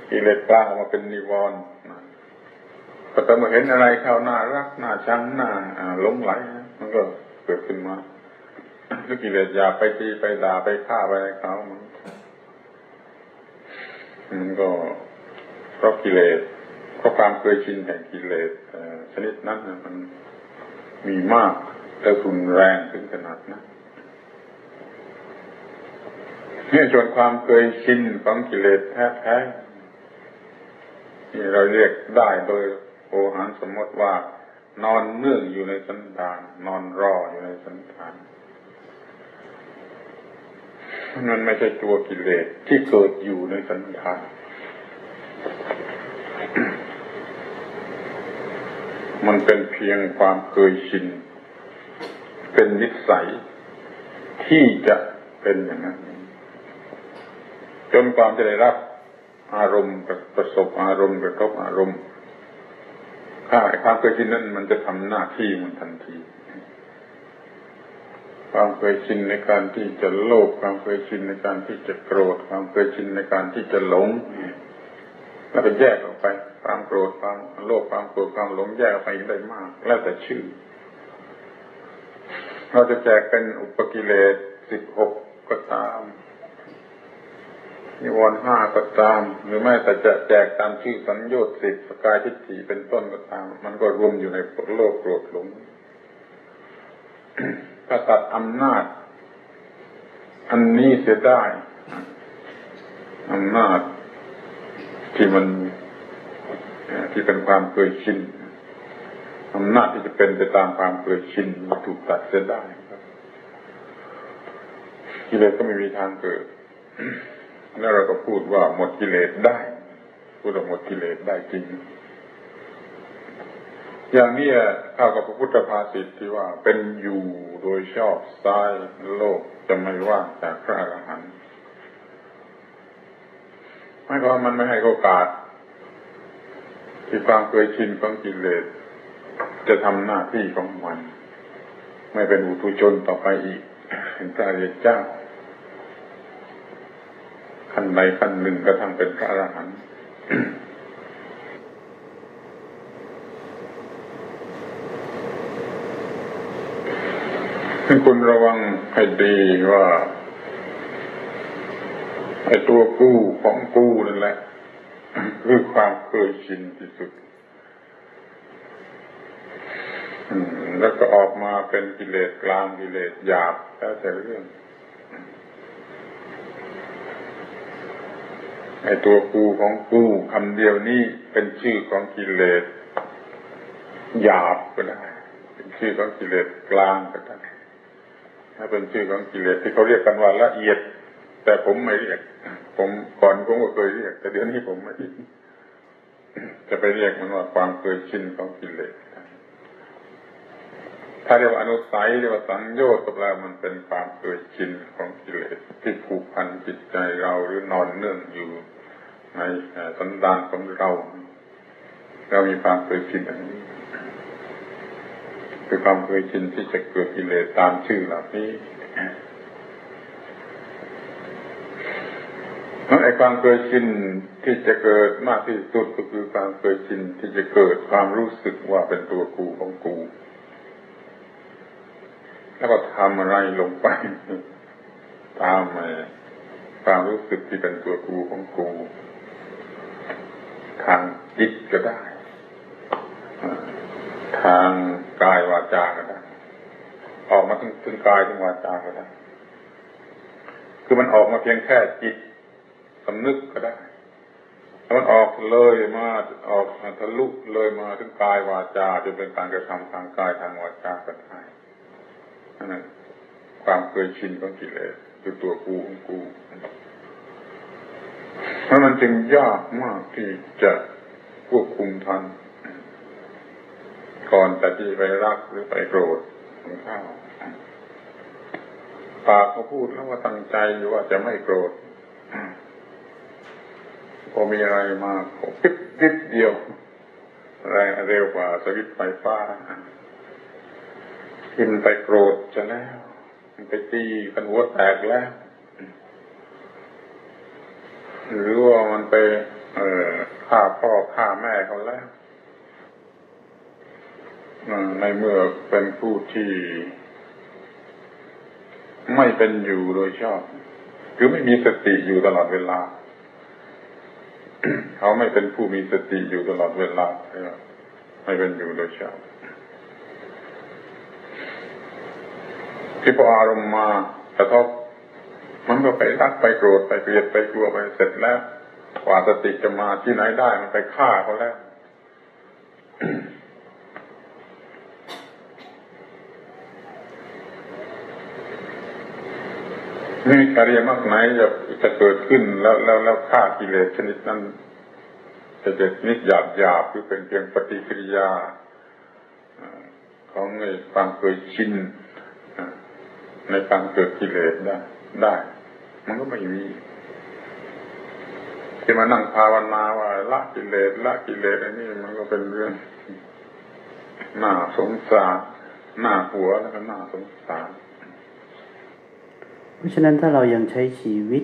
กิเลสกลางออกมาเป็นนิวรณ์ก็แต่เมื่อเห็นอะไรเข้าหน้ารักหน้าชังหน้าหลงไหลมันก็เกิดขึ้นมาถ้ากิเลสอยากไปตีไปด่าไปฆ่าไปอะไรเขามัน มันก็เพราะกิเลสเพราะความเคยชินแห่งกิเลสชนิดนั้นมันมีมากและรุนแรงถึงขนาดนั้นนี่ส่วนความเคยชินของกิเลสแท้ๆที่เราเรียกได้โดยโอหันสมมติว่านอนเนื่องอยู่ในสันดานนอนรออยู่ในสันดาน มันไม่ใช่ตัวกิเลสที่เกิดอยู่ในสันดานมันเป็นเพียงความเคยชิน เป็นนิสัย ที่จะเป็นอย่างนั้น จนความจะได้รับ อารมณ์ประสบอารมณ์กระทบอารมณ์ถ้าความเคยชินนั้นมันจะทำหน้าที่มันทันที ความเคยชินในการที่จะโลภความเคยชินในการที่จะโกรธ ความเคยชินในการที่จะหลงแล้วก็แยกออกไปความโกรธความโลภความโกรธความหลงแยกออกไปได้มาก แล้วแต่ชื่อ เราจะแจกเป็นอุปกิเลสสิบหกก็ตามนิวรณ์ห้าก็ตาม หรือไม่แต่จะแจกตามชื่อสัญญาสิบสกายทิฏฐิเป็นต้นก็ตาม มันก็รวมอยู่ในโลกโกรธหลง ถ้าตัดอำนาจ อันนี้เสียได้อำนาจที่มันที่เป็นความเคยชินอำนาจที่จะเป็นไปตามความเคยชินถูกตัดเสียได้ครับกิเลสก็ไม่มีทางเกิด แล้วเราก็พูดว่าหมดกิเลสได้ พูดว่าหมดกิเลสได้จริง อย่างนี้เข้ากับพระพุทธภาษิตที่ว่าเป็นอยู่โดยชอบซ้ายโลกจะไม่ว่างจากพระอรหันต์ไม่ก็มันไม่ให้โอกาส ที่ความเคยชินของกิเลสจะทำหน้าที่ของมัน ไม่เป็นอุทุชนต่อไปอีกเห็นพระเรียเจ้าขั้นใดขั้นหนึ่งก็ทั้งเป็นพระอรหันต์ คุณระวังให้ดีว่าไอ้ตัวกู้ของกู้นั่นแหละคือความเคยชินที่สุดแล้วก็ออกมาเป็นกิเลสกลางกิเลสหยาบแล้วแต่เรื่องไอ้ตัวกูของกูคำเดียวนี้เป็นชื่อของกิเลสหยาบก็ได้ เป็นชื่อของกิเลสกลางก็ได้ ถ้าเป็นชื่อของกิเลสที่เขาเรียกกันว่าละเอียด แต่ผมไม่เรียก ผมก่อนผมก็เคยเรียก แต่เดี๋ยวนี้ผมไม่จะไปเรียกมันว่าความเคยชินของกิเลสถ้าเรียกว่าอนุสัยเรียกว่าสังโยชน์ก็แปลมันเป็นความเคยชินของกิเลสที่ผูกพันจิตใจเราหรือนอนเนื่องอยู่ในสันดานของเรา เรามีความเคยชินอันนี้ คือความเคยชินที่จะเกิดกิเลสตามชื่อเหล่านี้แล้วไอ้ความเคยชินที่จะเกิดมากที่สุดก็คือความเคยชินที่จะเกิดความรู้สึกว่าเป็นตัวกูของกู แล้วก็ทำอะไรลงไป ตามมาความรู้สึกที่เป็นตัวกูของกูทางจิตก็ได้ ทางกายวาจาก็ได้ออกมาถึงถึงกายถึงวาจาก็ได้คือมันออกมาเพียงแค่จิตสำนึกก็ได้แล้วมันออกเลยมาออกทะลุเลยมาถึงกายวาจาจนเป็นการกระทำทางกายทางวาจาก็ได้นั่นความเคยชินของกิเลสคือตัวกูของกูเพราะมันจึงยากมากที่จะควบคุมทัน ก่อนแต่ที่ไปรักหรือไปโกรธของข้าวปากเขาพูดแล้วว่าตั้งใจอยู่ว่าจะไม่โกรธพอมีอะไรมาปิ๊บปิ๊บเดียวแรงเร็วกว่าสวิตไฟฟ้ากินไปโกรธจะแล้วไปตีกันหัวแตกแล้วหรือว่ามันไป เออฆ่าพ่อฆ่าแม่เขาแล้ว ในเมื่อเป็นผู้ที่ ไม่เป็นอยู่โดยชอบ คือไม่มีสติอยู่ตลอดเวลา เขาไม่เป็นผู้มีสติอยู่ตลอดเวลาไม่เป็นอยู่โดยชอบที่พออารมณ์มากระทบมันก็ไปรักไปโกรธไปเกลียดไปกลัวไปเสร็จแล้วกว่าสติจะมาที่ไหนได้มันไปฆ่าเขาแล้ว นี่การเรียมากไหนจะจะเกิดขึ้นแล้วแล้วแล้วฆ่ากิเลสชนิดนั้นจะเกิดนิดหยาบหยาบคือเป็นเพียงปฏิกิริยาของในความเคยชินในการเกิดกิเลสได้ได้ มันก็ไม่มีที่มานั่งภาวนาว่าละกิเลสละกิเลสอันนี้มันก็เป็นเรื่องน่าสงสารน่าหัวแล้วก็น่าสงสาร ราะฉะนั้นถ้าเรายังใช้ชีวิต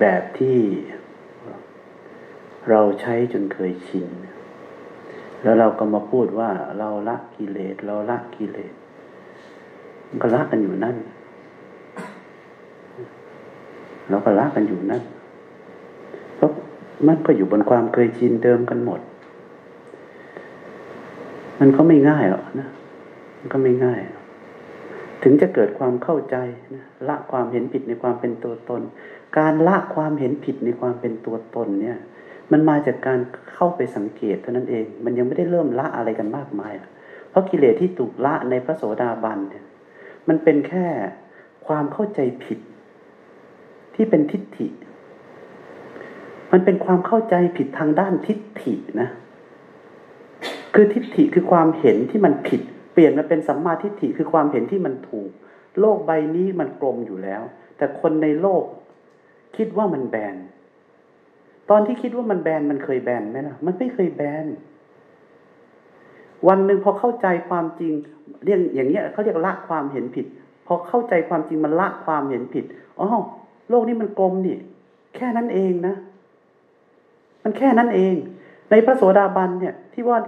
แบบที่เราใช้จนเคยชิน แล้วเราก็มาพูดว่าเราละกิเลสเราละกิเลสมันก็รักกันอยู่นั่น เราก็รักกันอยู่นั่นเพราะมันก็อยู่บนความเคยชินเดิมกันหมด มันก็ไม่ง่ายหรอกนะ มันก็ไม่ง่าย ถึงจะเกิดความเข้าใจนะละความเห็นผิดในความเป็นตัวตน การละความเห็นผิดในความเป็นตัวตนเนี่ย มันมาจากการเข้าไปสังเกตเท่านั้นเอง มันยังไม่ได้เริ่มละอะไรกันมากมาย เพราะกิเลสที่ถูกละในพระโสดาบันเนี่ย มันเป็นแค่ความเข้าใจผิด ที่เป็นทิฏฐิ มันเป็นความเข้าใจผิดทางด้านทิฏฐินะ คือทิฏฐิคือความเห็นที่มันผิด เปลี่ยนมาเป็นสัมมาทิฏฐิคือความเห็นที่มันถูก โลกใบนี้มันกลมอยู่แล้ว แต่คนในโลกคิดว่ามันแบน ตอนที่คิดว่ามันแบนมันเคยแบนไหมล่ะ มันไม่เคยแบน วันหนึ่งพอเข้าใจความจริง เรียกอย่างเงี้ยเขาเรียกละความเห็นผิด พอเข้าใจความจริงมันละความเห็นผิดอ๋อโลกนี้มันกลมนี่ แค่นั้นเองนะ มันแค่นั้นเอง ในพระโสดาบันเนี่ย ที่ว่า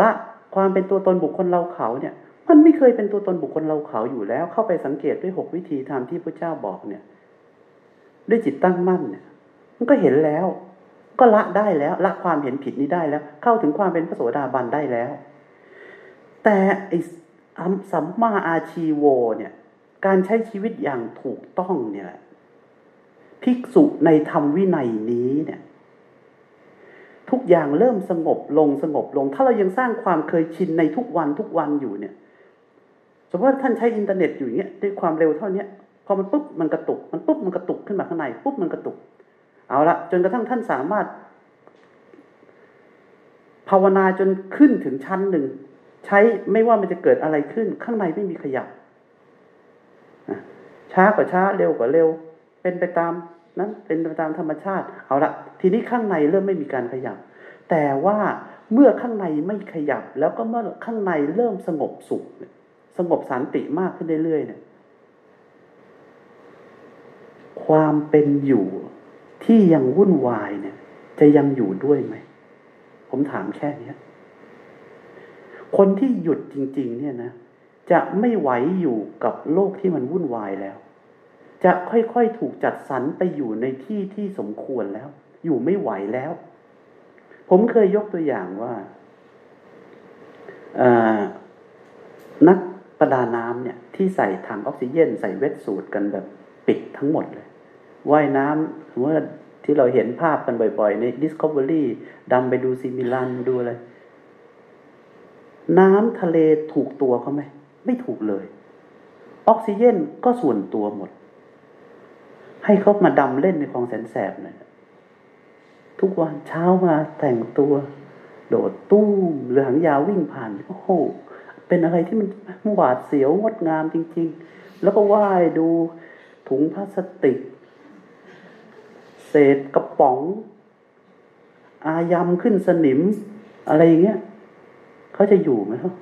ละ ความเป็นตัวตนบุคคลเราเขาเนี่ย มันไม่เคยเป็นตัวตนบุคคลเราเขาอยู่แล้ว เข้าไปสังเกตด้วยหกวิธีธรรมที่พระเจ้าบอกเนี่ย ด้วยจิตตั้งมั่นเนี่ย มันก็เห็นแล้ว ก็ละได้แล้วละความเห็นผิดนี้ได้แล้ว เข้าถึงความเป็นพระโสดาบันได้แล้ว แต่ไอ้สัมมาอาชีโวเนี่ย การใช้ชีวิตอย่างถูกต้องเนี่ยภิกษุในธรรมวินัยนี้เนี่ย ทุกอย่างเริ่มสงบลงสงบลง ถ้าเรายังสร้างความเคยชินในทุกวันทุกวันอยู่เนี่ย สมมติว่าท่านใช้อินเทอร์เน็ตอยู่อย่างเงี้ยด้วยความเร็วเท่านี้พอมันปุ๊บมันกระตุก มันปุ๊บมันกระตุกขึ้นมาข้างในปุ๊บมันกระตุก เอาละจนกระทั่งท่านสามารถ ภาวนาจนขึ้นถึงชั้นหนึ่ง ใช้ไม่ว่ามันจะเกิดอะไรขึ้น ข้างในไม่มีขยับช้ากว่าช้าเร็วกว่าเร็ว เป็นไปตาม นั้นเป็นไปตามธรรมชาติเอาละทีนี้ข้างในเริ่มไม่มีการขยับ แต่ว่าเมื่อข้างในไม่ขยับ แล้วก็เมื่อข้างในเริ่มสงบสุขสงบสันติมากขึ้นเรื่อยๆเนี่ยความเป็นอยู่ที่ยังวุ่นวายเนี่ย จะยังอยู่ด้วยไหม ผมถามแค่นี้คนที่หยุดจริง ๆ เนี่ยนะ จะไม่ไหวอยู่กับโลกที่มันวุ่นวายแล้ว จะค่อยๆถูกจัดสรรไปอยู่ในที่ที่สมควรแล้ว อยู่ไม่ไหวแล้ว ผมเคยยกตัวอย่างว่านักประดาน้ำเนี่ย ที่ใส่ถังออกซิเจนใส่เวทสูตรกันแบบปิดทั้งหมดเลยว่ายน้ำเมื่อที่เราเห็นภาพกันบ่อยๆ ใน Discovery ดำไปดูซิมิลันดูอะไร น้ำทะเลถูกตัวเขาไหม ไม่ถูกเลย ออกซิเจนก็ส่วนตัวหมด ให้เขามาดำเล่นในคลองแสนแสบนี่ยทุกวันเช้ามาแต่งตัว โดดตู้มเรือหางยาววิ่งผ่านโอ้โหเป็นอะไรที่มันหวาดเสียวงดงามจริง ๆ แล้วก็ว่ายดูถุงพลาสติก เศษกระป๋อง อายำขึ้นสนิม อะไรอย่างเงี้ยเขาจะอยู่ไหมครับ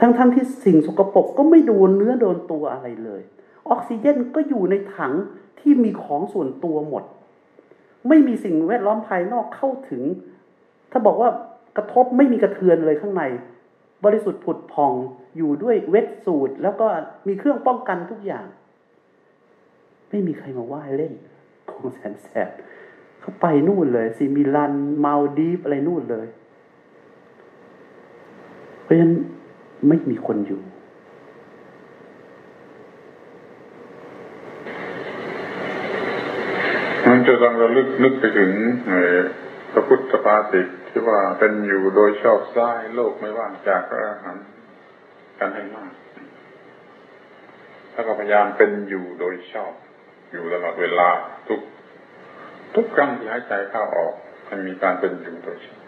ทั้งๆทที่สิ่งสกปรกก็ไม่โดนเนื้อโดนตัวอะไรเลย ออกซิเจนก็อยู่ในถัง ที่มีของส่วนตัวหมด ไม่มีสิ่งแวดล้อมภายนอกเข้าถึง ถ้าบอกว่ากระทบไม่มีกระเทือนเลยข้างใน บริสุทธิ์ผุดพองอยู่ด้วยเวทสูตร แล้วก็มีเครื่องป้องกันทุกอย่าง ไม่มีใครมาว่าเล่นของแสนแสบเขาไปนู่นเลยซิมิลันมาลดีฟอะไรนู่นเลย เพราะฉะนั้นไม่มีคนอยู่ มัน จะต้องระลึกนึกไปถึงพระพุทธภาษิตที่ว่าเป็นอยู่โดยชอบซ้ายโลกไม่ว่างจากพระอรหันต์กันให้มาก แล้วก็พยายามเป็นอยู่โดยชอบ อยู่ตลอดเวลาทุก ทุกครั้งที่หายใจเข้าออกมันมีการเป็นอยู่โดยชอบ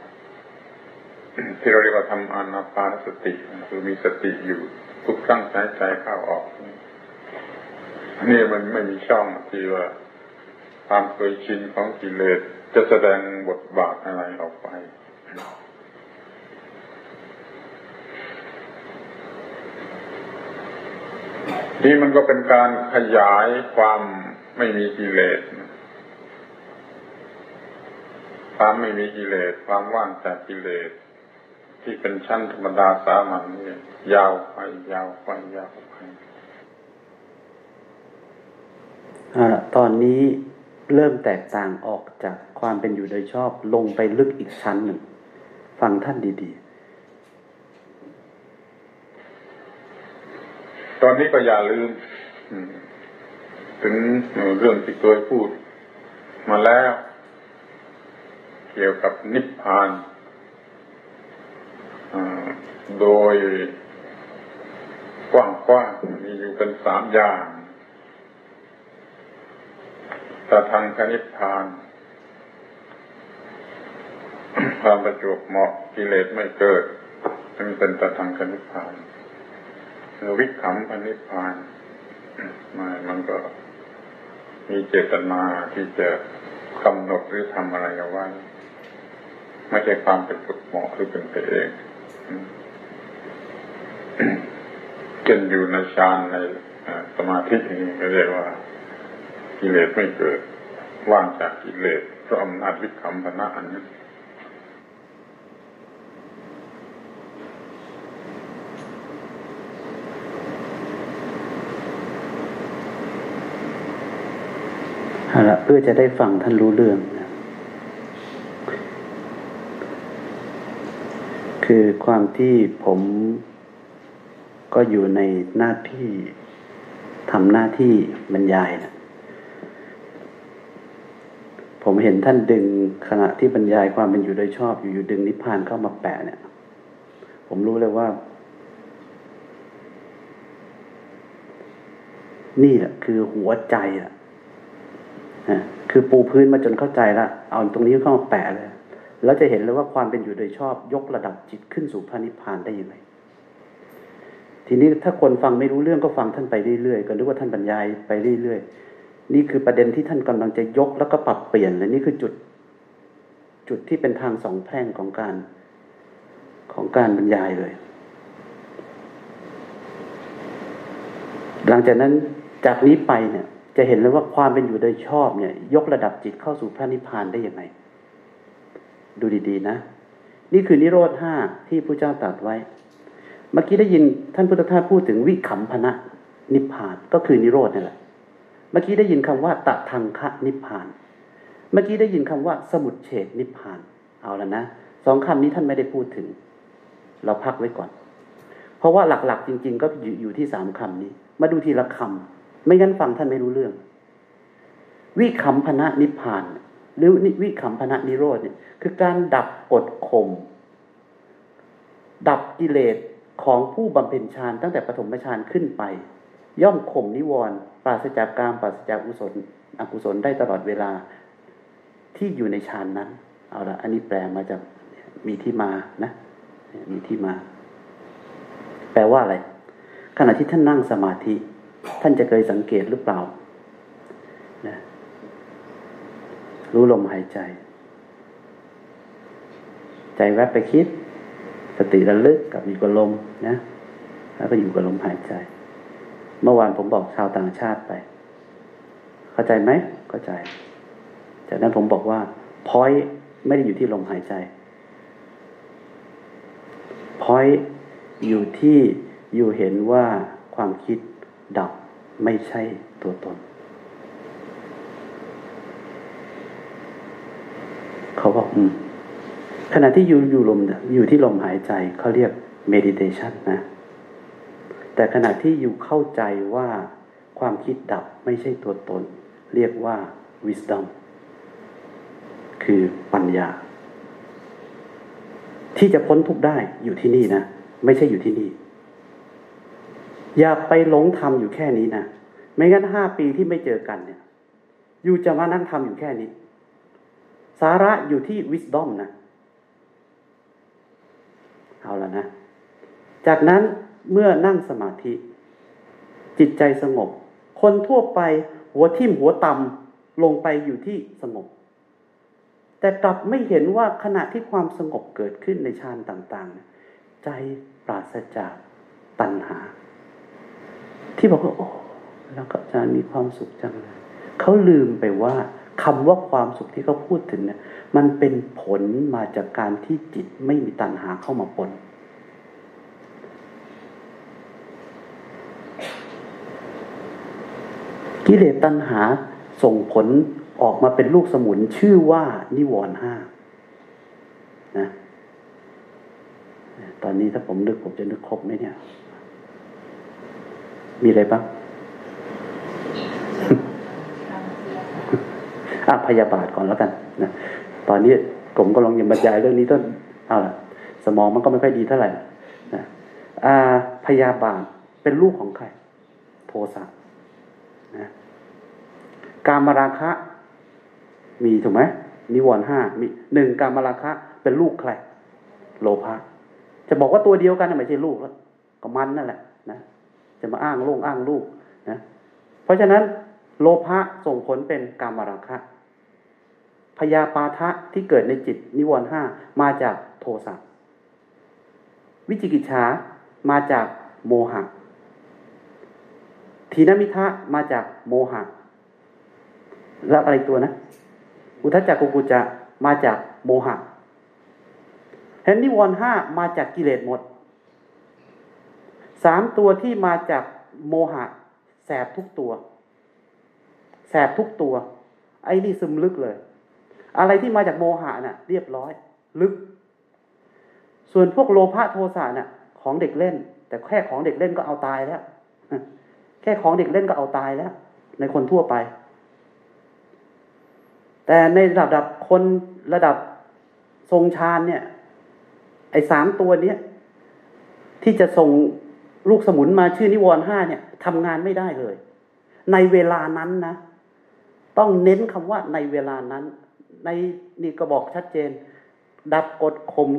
ที่เราเรียกว่าทำอานาปานสติคือมีสติอยู่ทุกครั้งหายใจเข้าออกนี่มันไม่มีช่องที่ว่า ความเคยชินของกิเลสจะแสดงบทบาทอะไรออกไปนี่มันก็เป็นการขยายความไม่มีกิเลส ความไม่มีกิเลส ความว่างจากกิเลส ที่เป็นชั้นธรรมดาสามัญนี่ยาวไปยาวไปยาวไปตอนนี้ เริ่มแตกต่างออกจากความเป็นอยู่โดยชอบลงไปลึกอีกชั้นหนึ่ง ฟังท่านดีๆ ตอนนี้ก็อย่าลืม ถึงเรื่องที่เคยพูด มาแล้ว เกี่ยวกับนิพพานโดยกว้างๆมีอยู่เป็นสามอย่าง ตาทางคณิพพาน ความประจวบเหมาะกิเลสไม่เกิดมันเป็นตาทางคณิพพานวิขำคณิพพานมามันก็มีเจตนาที่จะกำหนดหรือทำอะไรเอาไว้ไม่ใช่ความเป็นจุดเหมาะหรือเป็นไปเองเกินอยู่ในฌานในสมาธินี้เรียกว่า กิเลสไม่เกิด ว่างจากกิเลสเพราะอำนาจวิคัมพนะอันนี้เอาละเพื่อจะได้ฟังท่านรู้เรื่องนะคือความที่ผมก็อยู่ในหน้าที่ทำหน้าที่บรรยายนะ ผมเห็นท่านดึงขณะที่บรรยายความเป็นอยู่โดยชอบอยู่ๆดึงนิพพานเข้ามาแปะเนี่ย ผมรู้เลยว่า นี่แหละคือหัวใจอะคือปูพื้นมาจนเข้าใจละเอาตรงนี้เข้ามาแปะเลย แล้วจะเห็นเลยว่าความเป็นอยู่โดยชอบ ยกระดับจิตขึ้นสู่พระนิพพานได้ยังไงทีนี้ถ้าคนฟังไม่รู้เรื่องก็ฟังท่านไปเรื่อยๆก็นึกว่าท่านบรรยายไปเรื่อยๆ นี่คือประเด็นที่ท่านกำลังจะยกแล้วก็ปรับเปลี่ยนเลยนี่คือจุด จุดที่เป็นทางสองแพร่งของการของการบรรยายเลย หลังจากนั้นจากนี้ไปเนี่ย จะเห็นเลยว่าความเป็นอยู่โดยชอบเนี่ย ยกระดับจิตเข้าสู่พระนิพพานได้ยังไง ดูดีๆนะ นี่คือนิโรธห้าที่พระเจ้าตรัสไว้ เมื่อกี้ได้ยินท่านพุทธทาสพูดถึงวิขำพนะนิพพานก็คือนิโรธนี่แหละ เมื่อกี้ได้ยินคำว่าตะทางคะนิพพาน เมื่อกี้ได้ยินคำว่า สมุดเฉดนิพพาน เอาแล้วนะสองคำนี้ท่านไม่ได้พูดถึง เราพักไว้ก่อน เพราะว่าหลักๆ จริง ๆ ก็อยู่ที่สามคำนี้ มาดูทีละคำไม่งั้นฟังท่านไม่รู้เรื่อง วิคัมพนะนิพพาน หรือวิคัมพนะนิโรธเนี่ย คือการดับกดข่มดับกิเลสของผู้บำเพ็ญฌานตั้งแต่ปฐมฌานขึ้นไป ย่อมข่มนิวรณ์ปราศจากกามปราศจากกุศลอกุศลได้ตลอดเวลาที่อยู่ในฌานนั้น เอาละอันนี้แปลมาจากมีที่มานะมีที่มา แปลว่าอะไร ขณะที่ท่านนั่งสมาธิ ท่านจะเคยสังเกตหรือเปล่านะรู้ลมหายใจ ใจแวบไปคิด สติระลึกกับอยู่กับลมนะ แล้วก็อยู่กับลมหายใจ เมื่อวานผมบอกชาวต่างชาติไป เข้าใจไหมเข้าใจ จากนั้นผมบอกว่าพอยไม่ได้อยู่ที่ลมหายใจพอยอยู่ที่อยู่เห็นว่าความคิดดับไม่ใช่ตัวตน เขาบอกอืมขณะที่อยู่อยู่ลมอยู่ที่ลมหายใจเขาเรียก meditation นะ แต่ขณะที่อยู่เข้าใจว่าความคิดดับไม่ใช่ตัวตน เรียกว่า wisdom คือปัญญา ที่จะพ้นทุกได้อยู่ที่นี่นะ ไม่ใช่อยู่ที่นี่ อย่าไปหลงทำอยู่แค่นี้นะ ไม่งั้นห้าปีที่ไม่เจอกันเนี่ย อยู่จะมานั่งทำอยู่แค่นี้ สาระอยู่ที่วิสดอมนะ เอาแล้วนะ จากนั้น เมื่อนั่งสมาธิ จิตใจสงบ คนทั่วไปหัวทิ่มหัวต่ำลงไปอยู่ที่สงบ แต่กลับไม่เห็นว่าขณะที่ความสงบเกิดขึ้นในฌานต่างๆ ใจปราศจากตัณหา ที่บอกว่าโอ้แล้วก็อาจารย์มีความสุขจังเลยเขาลืมไปว่าคำว่าความสุขที่เขาพูดถึงเนี่ยมันเป็นผลมาจากการที่จิตไม่มีตัณหาเข้ามาปน กิเลสตัณหาส่งผลออกมาเป็นลูกสมุนชื่อว่านิวรณ์ห้านะตอนนี้ถ้าผมนึกผมจะนึกครบไหมเนี่ย มีอะไรบ้างอาพยาบาทก่อนแล้วกันนะตอนนี้ผมก็ลองยังบรรยายเรื่องนี้ต้นเอาล่ะ สมองมันก็ไม่ค่อยดีเท่าไหร่นะอาพยาบาทเป็นลูกของใคร โทสะ การมราคะ มีถูกไหมนิวรณ์ห้ามีหนึ่งการมราคะเป็นลูกใคร โลภะจะบอกว่าตัวเดียวกันไม่ใช่ลูกแล้วก็มันนั่นแหละนะจะมาอ้างลูกอ้างลูกนะเพราะฉะนั้น โลภะส่งผลเป็นกามราคะพยาปาทะที่เกิดในจิตนิวรณ์ห้ามาจากโทสะวิจิกิจฉามาจากโมหะ ทีนมิทะมาจากโมหะ แล้วอะไรตัวนะ อุทจักกุกุจะมาจากโมหะเห็นนิวรณ์ห้ามาจากกิเลสหมดสามตัวที่มาจากโมหะ แสบทุกตัว แสบทุกตัว ไอ้นี่ซึมลึกเลย อะไรที่มาจากโมหะน่ะ เรียบร้อย ลึก ส่วนพวกโลภะโทสะน่ะ ของเด็กเล่น แต่แค่ของเด็กเล่นก็เอาตายแล้วแค่ของเด็กเล่นก็เอาตายแล้ว ในคนทั่วไป แต่ในระดับคนระดับทรงฌานเนี่ย ไอ้สามตัวเนี้ยที่จะส่งลูกสมุนมาชื่อนิวรณ์ห้าเนี่ยทำงานไม่ได้เลย ในเวลานั้นนะ ต้องเน้นคำว่าในเวลานั้น ในนี่ก็บอกชัดเจน ดับกดข่ม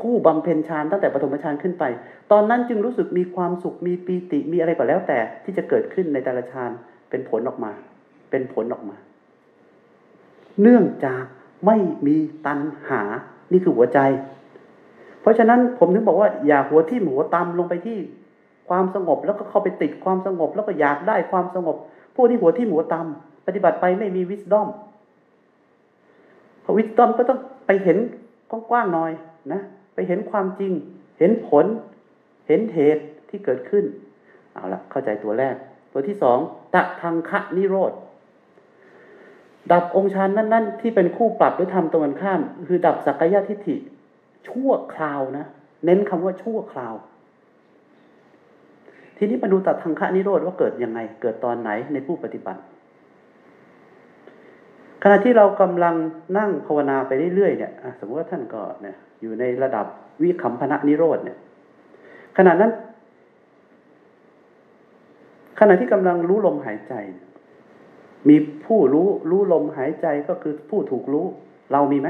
ผู้บำเพ็ญฌานตั้งแต่ปฐมฌานขึ้นไป ตอนนั้นจึงรู้สึกมีความสุขมีปีติมีอะไรก็แล้วแต่ที่จะเกิดขึ้นในแต่ละฌานเป็นผลออกมา เป็นผลออกมา เนื่องจากไม่มีตัณหา นี่คือหัวใจ เพราะฉะนั้นผมถึงบอกว่าอย่าหัวที่หัวตำลงไปที่ความสงบ แล้วก็เข้าไปติดความสงบ แล้วก็อยากได้ความสงบพวกที่หัวที่หัวตำปฏิบัติไปไม่มีวิสดอมพอวิสดอมก็ต้องไปเห็นกว้างๆหน่อยนะไปเห็นความจริง เห็นผล เห็นเหตุที่เกิดขึ้น เอาละเข้าใจตัวแรก ตัวที่สองตะทางคะนิโรธ ดับองค์ฌานนั้นๆ ที่เป็นคู่ปรับหรือทำตรงกันข้าม คือดับสักยะทิฏฐิ ชั่วคราวนะ เน้นคำว่าชั่วคราว ทีนี้มาดูตัดทางคะนิโรธว่าเกิดยังไง เกิดตอนไหนในผู้ปฏิบัติ ขณะที่เรากำลังนั่งภาวนาไปเรื่อยๆเนี่ยสมมติว่าท่านก็เนี่ยอยู่ในระดับวิคัมพนะนิโรธเนี่ย ขณะนั้นขณะที่กำลังรู้ลมหายใจ มีผู้รู้รู้ลมหายใจก็คือผู้ถูกรู้ เรามีไหม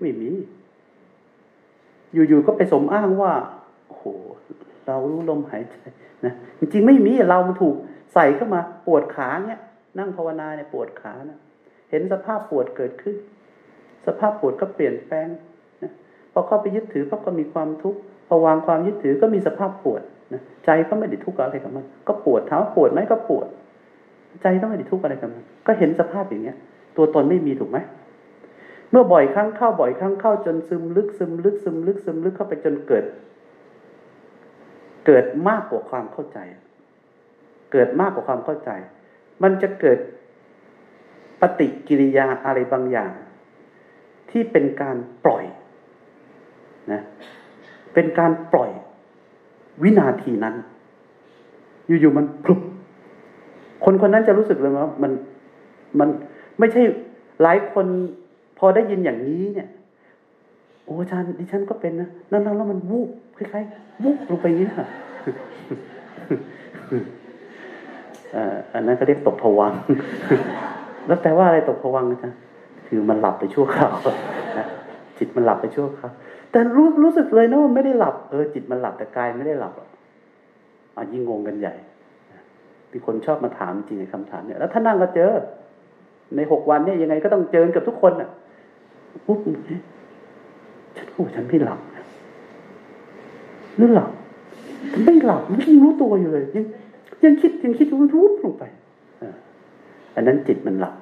ไม่มี อยู่ๆก็ไปสมอ้างว่าโอ้โหเรารู้ลมหายใจนะจริงๆไม่มีเรามันถูกใส่เข้ามา ปวดขาเนี่ยนั่งภาวนาเนี่ยปวดขานะเห็นสภาพปวดเกิดขึ้น สภาพปวดก็เปลี่ยนแปลงนะพอเข้าไปยึดถือก็มีความทุกข์พอวางความยึดถือก็มีสภาพปวดนะใจก็ไม่ได้ทุกข์อะไรกับมัน ก็ปวดเท้าปวดไหมก็ปวด ใจก็ไม่ได้ทุกข์อะไรกับมันก็เห็นสภาพอย่างเงี้ย ตัวตนไม่มีถูกไหมเมื่อบ่อยครั้งเข้าบ่อยครั้งเข้าจนซึมลึกซึมลึกซึมลึกซึมลึกเข้าไปจนเกิด เกิดมากกว่าความเข้าใจ เกิดมากกว่าความเข้าใจ มันจะเกิดปฏิกิริยาอะไรบางอย่าง ที่เป็นการปล่อยนะเป็นการปล่อยวินาทีนั้น อยู่ๆมันพลุบ คนคนนั้นจะรู้สึกเลยว่ามันมันไม่ใช่หลายคนพอได้ยินอย่างนี้เนี่ย โอ้อาจารย์ดิฉันก็เป็นนะนั่นๆแล้วมันวูบคล้ายๆวูบลงไปนี้นะอันนั้นก็เรียกตกผวังแล้วแปลว่าอะไรตกผวังอาจารย์คือมันหลับไปชั่วคราวจิตมันหลับไปชั่วคราวแต่รู้รู้สึกเลยนะว่าไม่ได้หลับเออจิตมันหลับแต่กายไม่ได้หลับอะยิ่งงงกันใหญ่ มีคนชอบมาถามจริงในคำถามเนี่ย แล้วถ้านั่งก็เจอ ในหกวันเนี่ยยังไงก็ต้องเจอกับทุกคนอะปุ๊บฉันโอ้ฉันไม่หลับหรือหลับไม่หลับไม่ยังรู้ตัวอยู่เลย ยังยังคิดยังคิดรู้รู้ลงไปอันนั้นจิตมันหลับ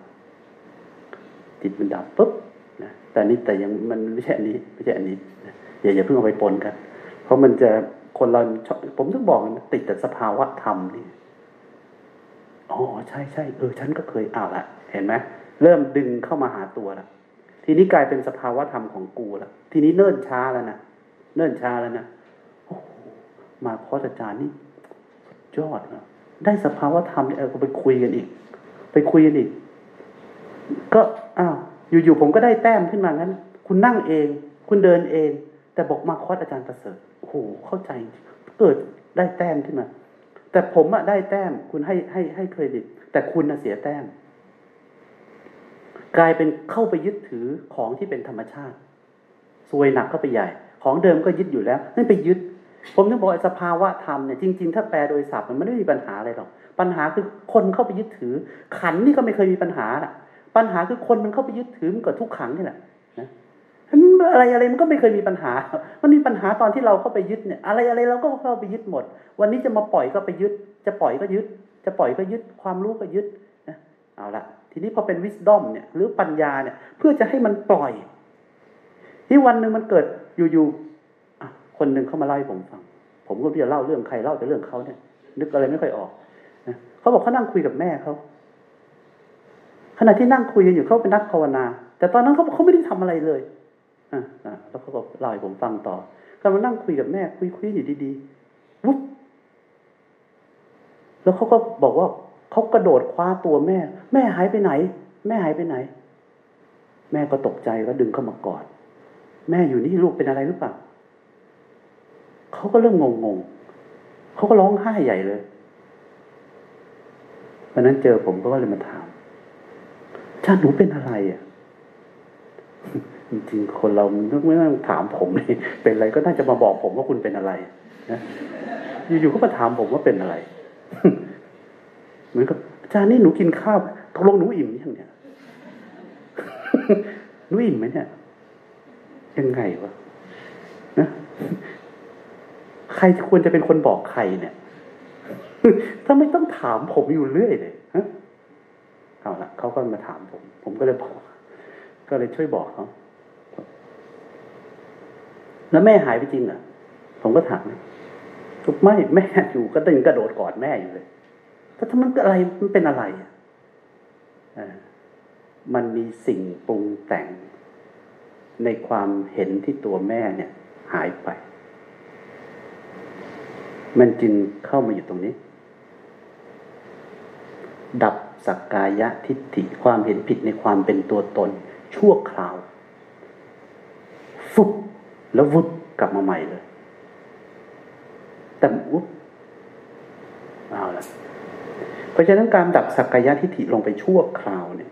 จิตมันดับปุ๊บนะแต่นี้แต่ยังมันไม่ใช่อันนี้ไม่ใช่อันนี้อย่าอย่าเพิ่งเอาไปปนกัน เพราะมันจะคนเราผมต้องบอกนะติดแต่สภาวะธรรมนี่ อ๋อใช่ใช่เออฉันก็เคยเอาละเห็นไหมเริ่มดึงเข้ามาหาตัวละทีนี้กลายเป็นสภาวะธรรมของกูละทีนี้เนิ่นช้าแล้วนะเนิ่นช้าแล้วนะโอ้มาคออาจารย์นี่ยอดนะได้สภาวะธรรมเออก็ไปคุยกันอีก ไปคุยกันอีก ก็อ้าวอยู่ๆผมก็ได้แต้มขึ้นมางั้น คุณนั่งเอง คุณเดินเอง แต่บอกมาคอสอาจารย์ประเสริฐโอ้โหเข้าใจเกิดได้แต้มขึ้นมา แต่ผมอะได้แต้ม คุณให้ให้ให้เครดิต แต่คุณอะเสียแต้ม กลายเป็นเข้าไปยึดถือของที่เป็นธรรมชาติซวยหนักก็ไปใหญ่ ของเดิมก็ยึดอยู่แล้ว นั่นไปยึด ผมถึงบอกสภาวะธรรมเนี่ยจริงๆ ถ้าแปลโดยศัพท์มันไม่ได้มีปัญหาอะไรหรอก ปัญหาคือคนเข้าไปยึดถือ ขันนี่ก็ไม่เคยมีปัญหาอะ ปัญหาคือคนมันเข้าไปยึดถือมันกิดทุกขังนี่แหละ อะไรอะไรมันก็ไม่เคยมีปัญหา มันมีปัญหาตอนที่เราเข้าไปยึดเนี่ย อะไรอะไรเราก็เข้าไปยึดหมด วันนี้จะมาปล่อยก็ไปยึด จะปล่อยก็ยึด จะปล่อยก็ยึด ความรู้ก็ยึดนะเอาละทีนี้พอเป็นวิสดอมเนี่ย หรือปัญญาเนี่ย เพื่อจะให้มันปล่อย ที่วันหนึ่งมันเกิดอยู่ๆคนหนึ่งเข้ามาเล่าให้ผมฟัง ผมก็จะเล่าเรื่องใครเล่าแต่เรื่องเขาเนี่ย นึกอะไรไม่ค่อยออกนะเขาบอกเขานั่งคุยกับแม่เขาขณะที่นั่งคุยกันอยู่เขาเป็นนักภาวนา แต่ตอนนั้นเขาเขาไม่ได้ทำอะไรเลย อ่าแล้วเขาก็เล่าให้ผมฟังต่อกำลังนั่งคุยกับแม่ คุยคุยอยู่ดีๆวุ๊บแล้วเขาก็บอกว่าเขากระโดดคว้าตัวแม่ แม่หายไปไหน แม่หายไปไหน แม่ก็ตกใจก็ดึงเข้ามากอดแม่อยู่นี่ลูกเป็นอะไรหรือเปล่าเขาก็เริ่มงงๆเขาก็ร้องไห้ใหญ่เลยวันนั้นเจอผมก็เลยมาถามชาหนูเป็นอะไรอะ จริงๆคนเราไม่ต้องถามผมเลยเป็นอะไรก็น่าจะมาบอกผมว่าคุณเป็นอะไรนะอยู่ๆก็มาถามผมว่าเป็นอะไรเหมือนกับอาจารย์นี่หนูกินข้าวตกลงหนูอิ่มยังเนี่ยหนูอิ่มไหมเนี่ย ยังไงวะนะใครควรจะเป็นคนบอกใครเนี่ยถ้าไม่ต้องถามผมอยู่เรื่อยเลยฮะเอาละเขาก็มาถามผม ผมก็เลยบอก ก็เลยช่วยบอกเขา แล้วแม่หายไปจริงอะ ผมก็ถามทุกไม่แม่อยู่ก็ตึงกระโดดกอดแม่อยู่เลยแต่ถ้ามันอะไรมันเป็นอะไรอะมันมีสิ่งปรุงแต่ง ในความเห็นที่ตัวแม่เนี่ย หายไป มันจึงเข้ามาอยู่ตรงนี้ ดับสักกายะทิฏฐิความเห็นผิดในความเป็นตัวตน ชั่วคราว ฟุบ แล้ววุบกลับมาใหม่เลย แต่วุบเอาละเพราะฉะนั้นการดับสักกายะทิฏฐิลงไปชั่วคราวเนี่ย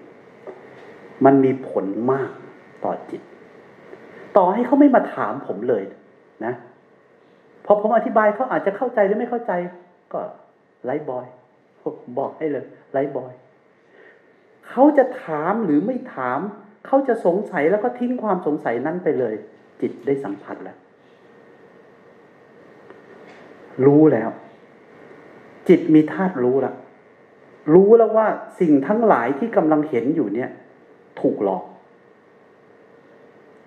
มันมีผลมากต่อจิต ต่อให้เขาไม่มาถามผมเลย นะพอผมอธิบายเขาอาจจะเข้าใจหรือไม่เข้าใจ ก็ไลฟ์บอยบอกให้เลยไลฟ์บอยเขาจะถามหรือไม่ถาม เขาจะสงสัยแล้วก็ทิ้งความสงสัยนั้นไปเลย จิตได้สัมผัสแล้ว รู้แล้ว จิตมีธาตุรู้แล้วรู้แล้วว่าสิ่งทั้งหลายที่กำลังเห็นอยู่เนี่ย ถูกหลอก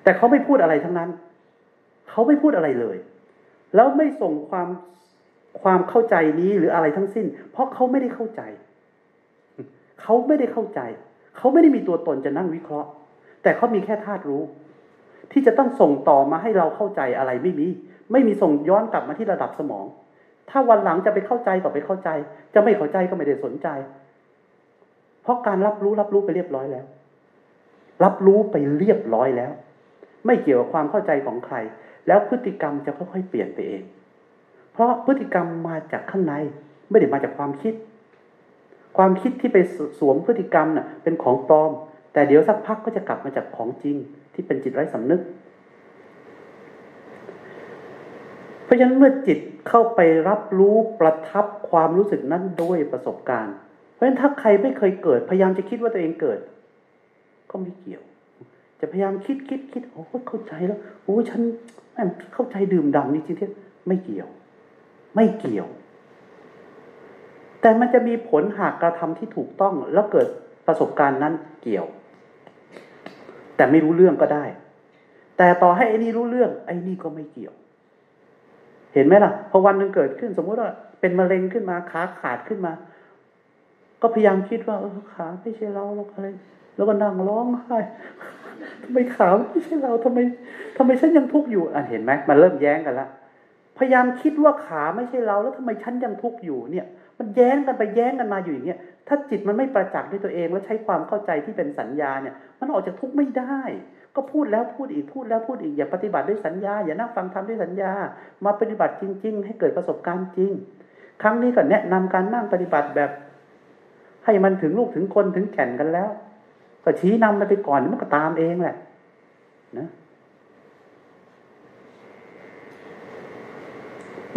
แต่เขาไม่พูดอะไรทั้งนั้น เขาไม่พูดอะไรเลย แล้วไม่ส่งความความเข้าใจนี้หรืออะไรทั้งสิ้น เพราะเขาไม่ได้เข้าใจ เขาไม่ได้เข้าใจ เขาไม่ได้มีตัวตนจะนั่งวิเคราะห์ แต่เขามีแค่ธาตุรู้ ที่จะต้องส่งต่อมาให้เราเข้าใจอะไรไม่มี ไม่มีส่งย้อนกลับมาที่ระดับสมอง ถ้าวันหลังจะไปเข้าใจก็ไปเข้าใจ จะไม่เข้าใจก็ไม่ได้สนใจ เพราะการรับรู้รับรู้ไปเรียบร้อยแล้ว รับรู้ไปเรียบร้อยแล้ว ไม่เกี่ยวกับความเข้าใจของใคร แล้วพฤติกรรมจะค่อยๆเปลี่ยนไปเอง เพราะพฤติกรรมมาจากข้างในไม่ได้มาจากความคิด ความคิดที่ไปสวมพฤติกรรมน่ะเป็นของปลอม แต่เดี๋ยวสักพักก็จะกลับมาจากของจริง ที่เป็นจิตไร้สำนึก เพราะฉะนั้นเมื่อจิตเข้าไปรับรู้ประทับความรู้สึกนั้นด้วยประสบการณ์ เพราะฉะนั้นถ้าใครไม่เคยเกิด พยายามจะคิดว่าตัวเองเกิด ก็ไม่เกี่ยว จะพยายามคิดคิดคิดโอ้เข้าใจแล้วโอ้ฉันแม่เข้าใจดื่มด่ำนี่จริงๆไม่เกี่ยว ไม่เกี่ยว แต่มันจะมีผลหากกระทำที่ถูกต้องแล้วเกิดประสบการณ์นั้นเกี่ยว แต่ไม่รู้เรื่องก็ได้ แต่ต่อให้ไอ้นี่รู้เรื่อง ไอ้นี่ก็ไม่เกี่ยว เห็นไหมล่ะพอวันนึงเกิดขึ้น สมมติว่าเป็นมะเร็งขึ้นมาขาขาดขึ้นมา ก็พยายามคิดว่า เออขาไม่ใช่เราหรอกอะไร แล้วก็นั่งร้องไห้ทำไมขาไม่ใช่เราทำไมทำไมฉันยังทุกข์อยู่อะเห็นไหมมันเริ่มแย้งกันละพยายามคิดว่าขาไม่ใช่เราแล้วทำไมฉันยังทุกข์อยู่เนี่ย มันแย้งกันไปแย้งกันมาอยู่อย่างเงี้ยถ้าจิตมันไม่ประจักษ์ด้วยตัวเองแล้วใช้ความเข้าใจที่เป็นสัญญาเนี่ย มันออกจากทุกข์ไม่ได้ ก็พูดแล้วพูดอีกพูดแล้วพูดอีกอย่าปฏิบัติด้วยสัญญา อย่านั่งฟังธรรมด้วยสัญญา มาปฏิบัติจริง ๆ ให้เกิดประสบการณ์จริง ครั้งนี้ก็แนะนำการนั่งปฏิบัติแบบ ให้มันถึงลูกถึงคนถึงแก่นกันแล้ว ก็ชี้นำไปก่อนมันก็ตามเองแหละ นะ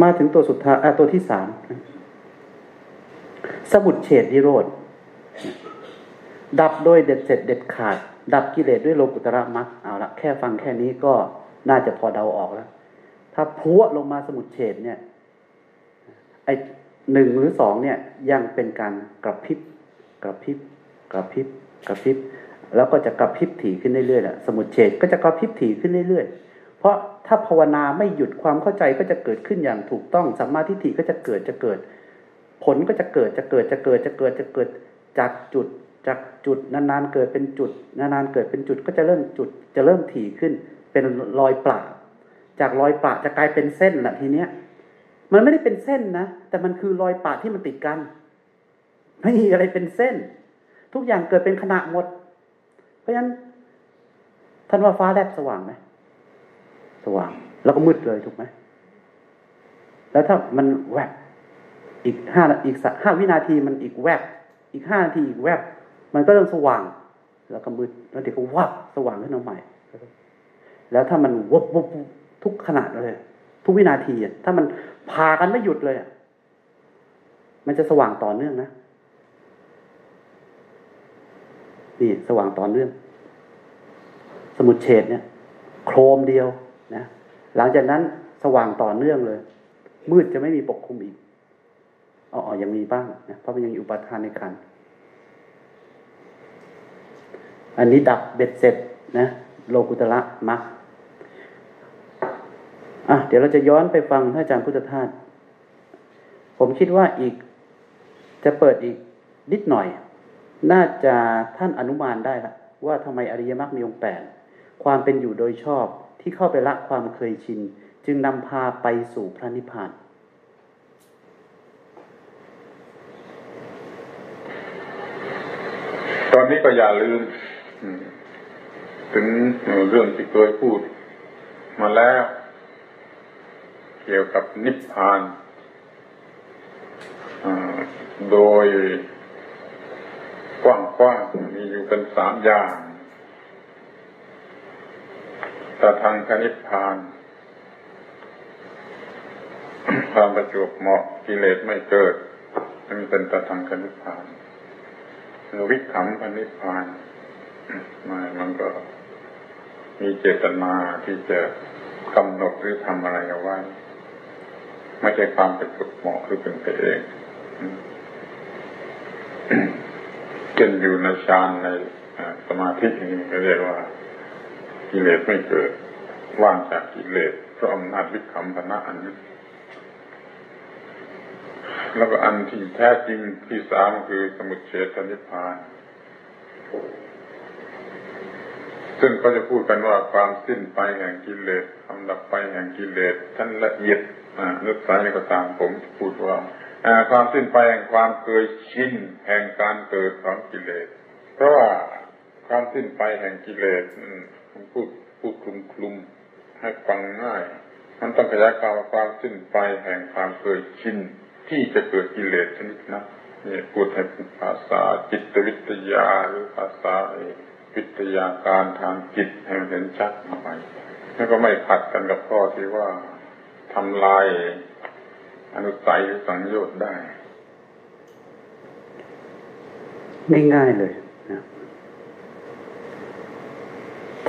มาถึงตัวสุดท้ายตัวที่สาม สมุดเฉดนิโรธ ดับโดยเด็ดเสร็จเด็ดขาด ดับกิเลสด้วยโลกุตระมักเอาละแค่ฟังแค่นี้ก็น่าจะพอเดาออกแล้ว ถ้าพัวลงมาสมุดเฉดเนี่ย ไอหนึ่งหรือสองเนี่ยยังเป็นการกระพริบกระพริบกระพริบกระพริบ แล้วก็จะกระพริบถี่ขึ้นเรื่อยๆแหละสมุดเฉดก็จะกระพริบถี่ขึ้นเรื่อยๆ เพราะถ้าภาวนาไม่หยุดความเข้าใจก็จะเกิดขึ้นอย่างถูกต้องสัมมาทิฏฐิก็จะเกิดจะเกิด ผลก็จะเกิดจะเกิดจะเกิดจะเกิดจะเกิดจากจุดจากจุดนานๆเกิดเป็นจุดนานๆเกิดเป็นจุดก็จะเริ่มจุดจะเริ่มถี่ขึ้น เป็นรอยปราจากรอยปราจะกลายเป็นเส้นแหละทีเนี้ย มันไม่ได้เป็นเส้นนะแต่มันคือรอยปราที่มันติดกัน ไม่มีอะไรเป็นเส้น ทุกอย่างเกิดเป็นขณะหมด เพราะฉะนั้นท่านว่าฟ้าแลบสว่างไหมสว่าง แล้วก็มืดเลยถูกไหมแล้วถ้ามันแวบ อีกห้าอีกห้าวินาทีมันอีกแวบ อีกห้านาทีอีกแวบ มันก็เริ่มสว่าง แล้วก็มืดแล้วเดี๋ยวก็วับสว่างขึ้นมาใหม่ แล้วถ้ามันวบวบทุกขนาดเลย ทุกวินาทีถ้ามันพากันไม่หยุดเลยมันจะสว่างต่อเนื่องนะนี่สว่างต่อเนื่อง สมุดเฉดเนี่ย โครมเดียวนะหลังจากนั้นสว่างต่อเนื่องเลย มืดจะไม่มีปกคลุมอีก อ๋อยังมีบ้างนะเพราะมันยังอุปทานในขันอันนี้ดับเบ็ดเสร็จนะโลกุตระมักอะเดี๋ยวเราจะย้อนไปฟังท่านอาจารย์พุทธทาสผมคิดว่าอีกจะเปิดอีกนิดหน่อย น่าจะท่านอนุมานได้ละว่าทำไมอริยมรรคมีองค์แปดความเป็นอยู่โดยชอบที่เข้าไปละความเคยชิน จึงนำพาไปสู่พระนิพพาน ตอนนี้ก็อย่าลืมถึงเรื่องที่เคยพูด มาแล้ว เกี่ยวกับนิพพานโดยกว้างๆมีอยู่เป็นสามอย่างตาทางคณิพพาน ความประจวบเหมาะกิเลสไม่เกิดมันเป็นตาทางคณิพพาน วิขำคณิพานมามันก็มีเจตนาที่จะกำหนดหรือทำอะไรเอาไว้ไม่ใช่ความเป็นสุขเหมาะหรือเป็นไปเองเช่นอยู่ในฌานในสมาธินี้เรียกว่ากิเลสไม่เกิดว่างจากกิเลสเพราะอำนาจวิคัมพนะอันนี้ แล้วก็อันที่แท้จริงที่สามคือสมุทเฉทนิพพาน ซึ่งก็จะพูดกันว่าความสิ้นไปแห่งกิเลสความดับไปแห่งกิเลสท่านละเอียดนึกสายก็ตามผมพูดว่าความสิ้นไปแห่งความเคยชินแห่งการเกิดของกิเลส เพราะว่าความสิ้นไปแห่งกิเลสผมพูดพูดคลุมคลุมให้ฟังง่าย มันต้องขยายความความสิ้นไปแห่งความเคยชิน ที่จะเกิดกิเลสชนิดนั้นนี่พูดให้เป็นภาษาจิตวิทยาหรือภาษาวิทยาการทางจิตให้มันเห็นชัดมาไปแล้วก็ไม่ขัดกันกับข้อที่ว่าทำลายอนุสัยหรือสังโยชน์ได้ ง่ายๆเลยนะ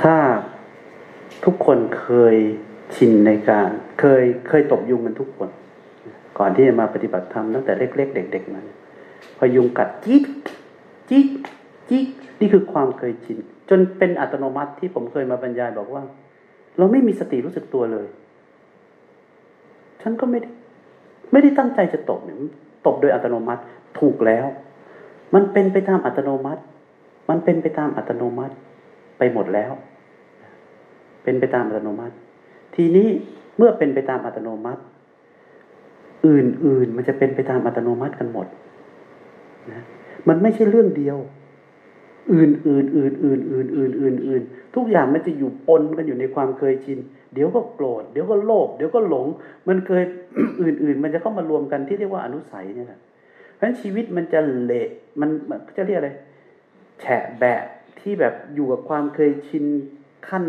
ถ้าทุกคนเคยชินในการ เคยเคยตบยุงกันทุกคน ก่อนที่จะมาปฏิบัติธรรมตั้งแต่เล็ก ๆ เด็ก ๆมาพอยุงกัดจิ๊กจิ๊กจิ๊กนี่คือความเคยชินจนเป็นอัตโนมัติที่ผมเคยมาบรรยายบอกว่า เราไม่มีสติรู้สึกตัวเลย ฉันก็ไม่ได้ไม่ได้ตั้งใจจะตบเนี่ยตบโดยอัตโนมัติถูกแล้ว มันเป็นไปตามอัตโนมัติ มันเป็นไปตามอัตโนมัติไปหมดแล้ว เป็นไปตามอัตโนมัติ ทีนี้เมื่อเป็นไปตามอัตโนมัติ อื่นๆ มันจะเป็นไปตามอัตโนมัติกันหมดนะมันไม่ใช่เรื่องเดียว อื่นอื่นอื่นอื่นอื่นอื่นอื่นอื่นทุกอย่างมันจะอยู่ปนกันอยู่ในความเคยชิน เดี๋ยวก็โกรธ เดี๋ยวก็โลภ เดี๋ยวก็หลง มันเคยอื่นๆมันจะเข้ามารวมกันที่เรียกว่าอนุสัยเนี่ยแหละเพราะฉะนั้นชีวิตมันจะเละ มันจะเรียกอะไร แฉะแบะที่แบบอยู่กับความเคยชินขั้น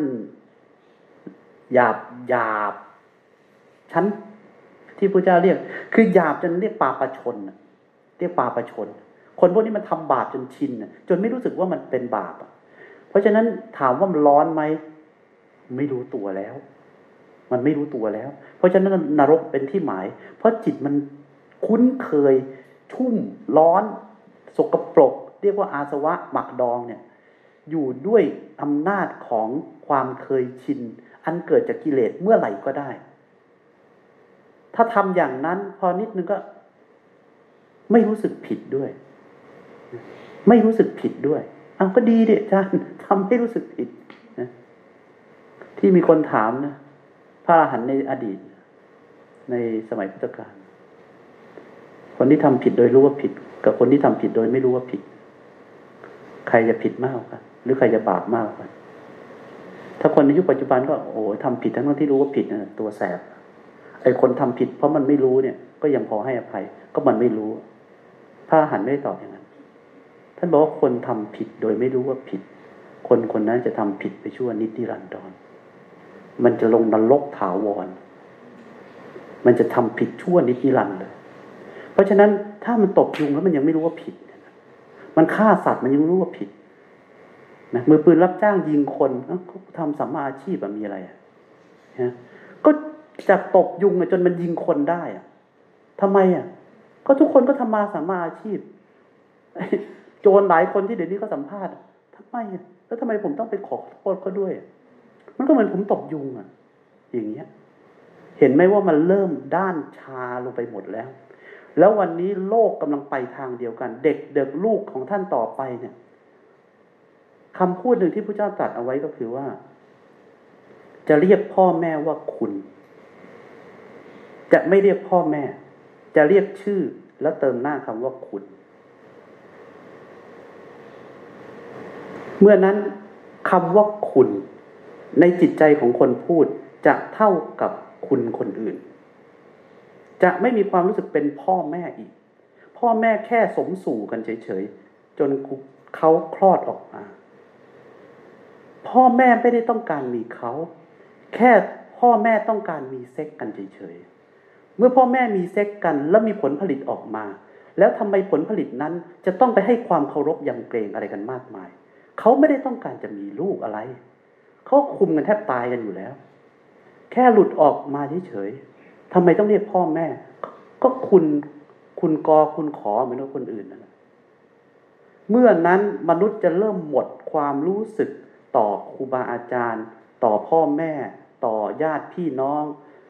หยาบหยาบชั้น ที่พระเจ้าเรียก คือหยาบจนเรียกปาประชนเรียกปาประชน คนพวกนี้มันทำบาปจนชินจนไม่รู้สึกว่ามันเป็นบาปเพราะฉะนั้นถามว่ามันร้อนไหมไม่รู้ตัวแล้ว มันไม่รู้ตัวแล้ว เพราะฉะนั้นนรกเป็นที่หมาย เพราะจิตมันคุ้นเคย ชุ่มร้อน สกปรก เรียกว่าอาสวะหมักดองเนี่ย อยู่ด้วยอำนาจของความเคยชิน อันเกิดจากกิเลสเมื่อไหร่ก็ได้ ถ้าทำอย่างนั้น พอนิดนึงก็ ไม่รู้สึกผิดด้วย ไม่รู้สึกผิดด้วยเอาก็ดีเด็อาจารย์ทำให้รู้สึกผิดนะที่มีคนถามนะพระอรหันต์ในอดีต ในสมัยพุทธกาลคนที่ทำผิดโดยรู้ว่าผิด กับคนที่ทำผิดโดยไม่รู้ว่าผิด ใครจะผิดมากกว่าหรือใครจะบาปมากกว่าถ้าคนในยุคปัจจุบันก็โอ้ทำผิดทั้งที่รู้ว่าผิดนะตัวแสบ ไอ้คนทำผิด เพราะมันไม่รู้เนี่ย ก็ยังพอให้อภัย ก็มันไม่รู้ พระหันไม่ตอบอย่างนั้น ท่านบอกว่าคนทำผิดโดยไม่รู้ว่าผิด คนคนนั้นจะทำผิดไปชั่วนิดนิรันดร มันจะลงนรกถาวร มันจะทำผิดชั่วนิดนิรันเลย เพราะฉะนั้นถ้ามันตบยุงแล้วมันยังไม่รู้ว่าผิด มันฆ่าสัตว์มันยังรู้ว่าผิดนะมือปืนรับจ้างยิงคนเขาทำสัมมาอาชีพแบบมีอะไรอะนะก็ จะตบยุงจนมันยิงคนได้อะทำไมอะ ก็ทุกคนก็ทำมาสัมาอาชีพ โจรหลายคนที่เดี๋ยวนี้เขาสัมภาษณ์ทำไมแล้วทำไมผมต้องไปขอโทษเขาด้วย มันก็เหมือนผมตบยุงอะ อย่างเงี้ย เห็นไหมว่ามันเริ่มด้านชาลงไปหมดแล้ว แล้ววันนี้โลกกำลังไปทางเดียวกัน เด็กเด็กลูกของท่านต่อไปเนี่ยคำพูดหนึ่งที่พระเจ้าตรัสเอาไว้ก็คือว่า จะเรียกพ่อแม่ว่าคุณ จะไม่เรียกพ่อแม่ จะเรียกชื่อแล้วเติมหน้าคำว่าคุณ เมื่อนั้นคำว่าคุณ ในจิตใจของคนพูดจะเท่ากับคุณคนอื่น จะไม่มีความรู้สึกเป็นพ่อแม่อีก พ่อแม่แค่สมสู่กันเฉยๆ จนเขาคลอดออกมา พ่อแม่ไม่ได้ต้องการมีเขา แค่พ่อแม่ต้องการมีเซ็กกันเฉยๆ เมื่อพ่อแม่มีเซ็กกันแล้วมีผลผลิตออกมา แล้วทำไมผลผลิตนั้นจะต้องไปให้ความเคารพยำเกรงอะไรกันมากมาย เขาไม่ได้ต้องการจะมีลูกอะไรเขาคุมกันแทบตายกันอยู่แล้ว แค่หลุดออกมาเฉยๆทำไมต้องเรียกพ่อแม่ ก็คุณคุณกอคุณขอเหมือนคนอื่นนะเมื่อนั้นมนุษย์จะเริ่มหมดความรู้สึกต่อครูบาอาจารย์ ต่อพ่อแม่ ต่อญาติพี่น้อง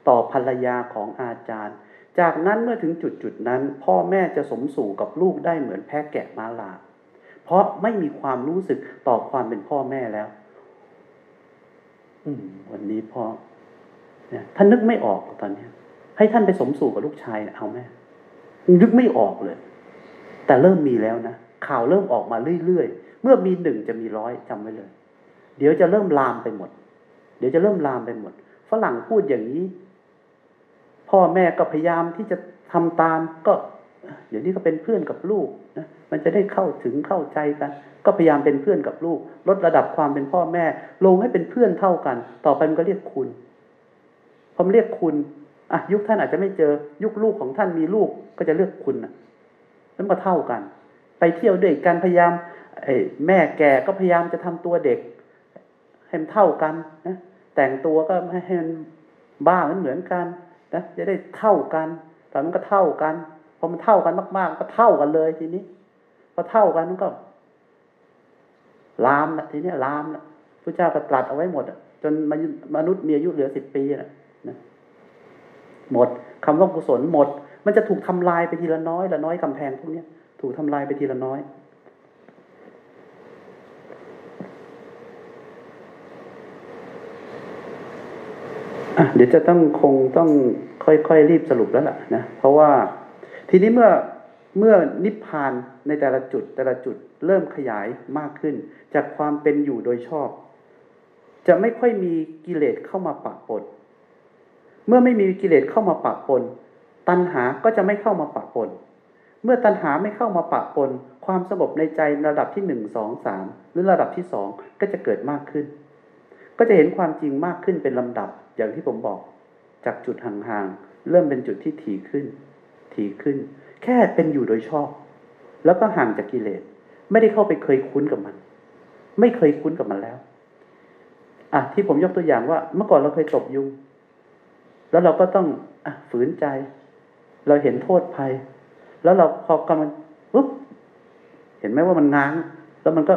ต่อภรรยาของอาจารย์ จากนั้นเมื่อถึงจุดจุดนั้น พ่อแม่จะสมสู่กับลูกได้เหมือนแพะแกะม้าลา เพราะไม่มีความรู้สึกต่อความเป็นพ่อแม่แล้ววันนี้พ่อเนี่ยท่านนึกไม่ออกตอนนี้ให้ท่านไปสมสู่กับลูกชายเอาแม่นึกไม่ออกเลย แต่เริ่มมีแล้วนะข่าวเริ่มออกมาเรื่อยๆ เมื่อมีหนึ่งจะมีร้อยจำไว้เลย เดี๋ยวจะเริ่มลามไปหมด เดี๋ยวจะเริ่มลามไปหมด ฝรั่งพูดอย่างนี้ พ่อแม่ก็พยายามที่จะทำตาม ก็เดี๋ยวนี้ก็เป็นเพื่อนกับลูกนะมันจะได้เข้าถึงเข้าใจกัน ก็พยายามเป็นเพื่อนกับลูก ลดระดับความเป็นพ่อแม่ ลงให้เป็นเพื่อนเท่ากัน ต่อไปมันก็เรียกคุณพอมเรียกคุณอะยุคท่านอาจจะไม่เจอ ยุคลูกของท่านมีลูกก็จะเลือกคุณนะแล้วก็เท่ากัน ไปเที่ยวด้วยกันพยายามแม่แก่ก็พยายามจะทำตัวเด็กให้มันเท่ากันนะแต่งตัวก็ให้มันบ้าเหมือนเหมือนกัน นะจะได้เท่ากันแต่มันก็เท่ากันพอมันเท่ากันมากๆ ก็เท่ากันเลยทีนี้พอเท่ากันมันก็ ลามนะทีนี้ลามนะพระเจ้าก็ตรัสเอาไว้หมดอะจนมนุษย์มีอายุเหลือสิบปีนะนะหมดคำว่ากุศลหมด มันจะถูกทำลายไปทีละน้อยละน้อยกำแพงพวกนี้ถูกทำลายไปทีละน้อย เดี๋ยวจะต้องคงต้องค่อยๆรีบสรุปแล้วล่ะนะเพราะว่าทีนี้เมื่อเมื่อนิพพานในแต่ละจุดแต่ละจุดเริ่มขยายมากขึ้น จากความเป็นอยู่โดยชอบ จะไม่ค่อยมีกิเลสเข้ามาปะปนเมื่อไม่มีกิเลสเข้ามาปะปนตัณหาก็จะไม่เข้ามาปะปนเมื่อตัณหาไม่เข้ามาปะปนความสงบในใจระดับที่หนึ่งสองสามหรือระดับที่สองก็จะเกิดมากขึ้น ก็จะเห็นความจริงมากขึ้นเป็นลำดับ อย่างที่ผมบอก จากจุดห่างๆ เริ่มเป็นจุดที่ถี่ขึ้น ถี่ขึ้น แค่เป็นอยู่โดยชอบ แล้วก็ห่างจากกิเลส ไม่ได้เข้าไปเคยคุ้นกับมัน ไม่เคยคุ้นกับมันแล้วอะที่ผมยกตัวอย่างว่า เมื่อก่อนเราเคยตบยุง แล้วเราก็ต้องอะฝืนใจ เราเห็นโทษภัย แล้วเราพอกำลังปุ๊บเห็นไหมว่ามันง้าง แล้วมันก็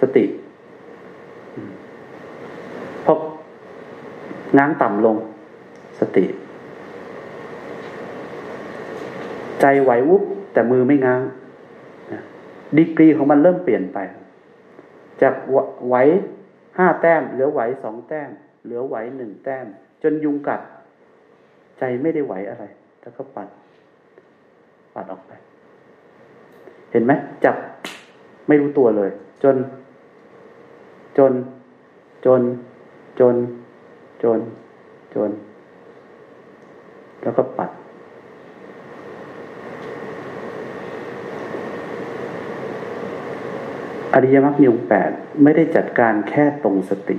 สติพอ ง้างต่ำลง สติ ใจไหววุบแต่มือไม่ง้างดีกรีของมันเริ่มเปลี่ยนไป จากไหวห้าแต้ม เหลือไหวสองแต้ม เหลือไหวหนึ่งแต้ม จนยุงกัด ใจไม่ได้ไหวอะไรแล้วก็ปัด ปัดออกไป เห็นไหมจับไม่รู้ตัวเลย จน จน จน จน จน จน แล้วก็ปัด อริยมรรคมีองแปดไม่ได้จัดการแค่ตรงสติ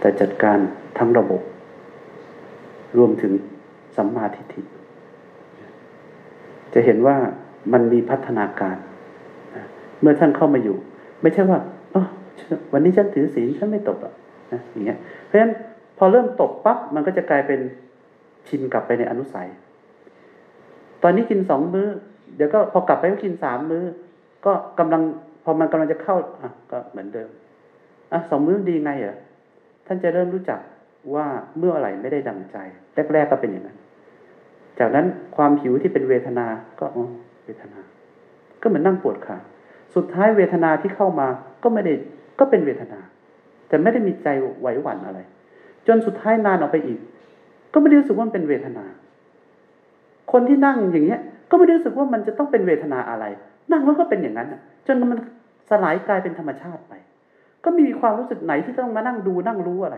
แต่จัดการทั้งระบบ รวมถึงสัมมาทิฏฐิจะเห็นว่ามันมีพัฒนาการ เมื่อท่านเข้ามาอยู่ ไม่ใช่ว่าวันนี้ฉันถือศีลฉันไม่ตบอะนะอย่างเงี้ยเพราะฉะนั้น พอเริ่มตบปั๊บมันก็จะกลายเป็นชินกลับไปในอนุสัย ตอนนี้กินสองมื้อ เดี๋ยวก็พอกลับไปก็กินสามมื้อ ก็กำลังพอมันกำลังจะเข้าอะก็เหมือนเดิมอะสองมื้อดีไงเหรอท่านจะเริ่มรู้จักว่าเมื่อไหร่ไม่ได้ดังใจแรกๆก็เป็นอย่างนั้น จากนั้นความหิวที่เป็นเวทนา ก็อ๋อเวทนา ก็เหมือนนั่งปวดขาสุดท้ายเวทนาที่เข้ามาก็ไม่ได้ก็เป็นเวทนา แต่ไม่ได้มีใจไหวหวั่นอะไร จนสุดท้ายนานออกไปอีก ก็ไม่ได้รู้สึกว่ามันเป็นเวทนา คนที่นั่งอย่างเงี้ย ก็ไม่ได้รู้สึกว่ามันจะต้องเป็นเวทนาอะไร นั่งแล้วก็เป็นอย่างนั้นจนมันสลายกลายเป็นธรรมชาติไป ก็ไม่มีความรู้สึกไหนที่ต้องมานั่งดูนั่งรู้อะไร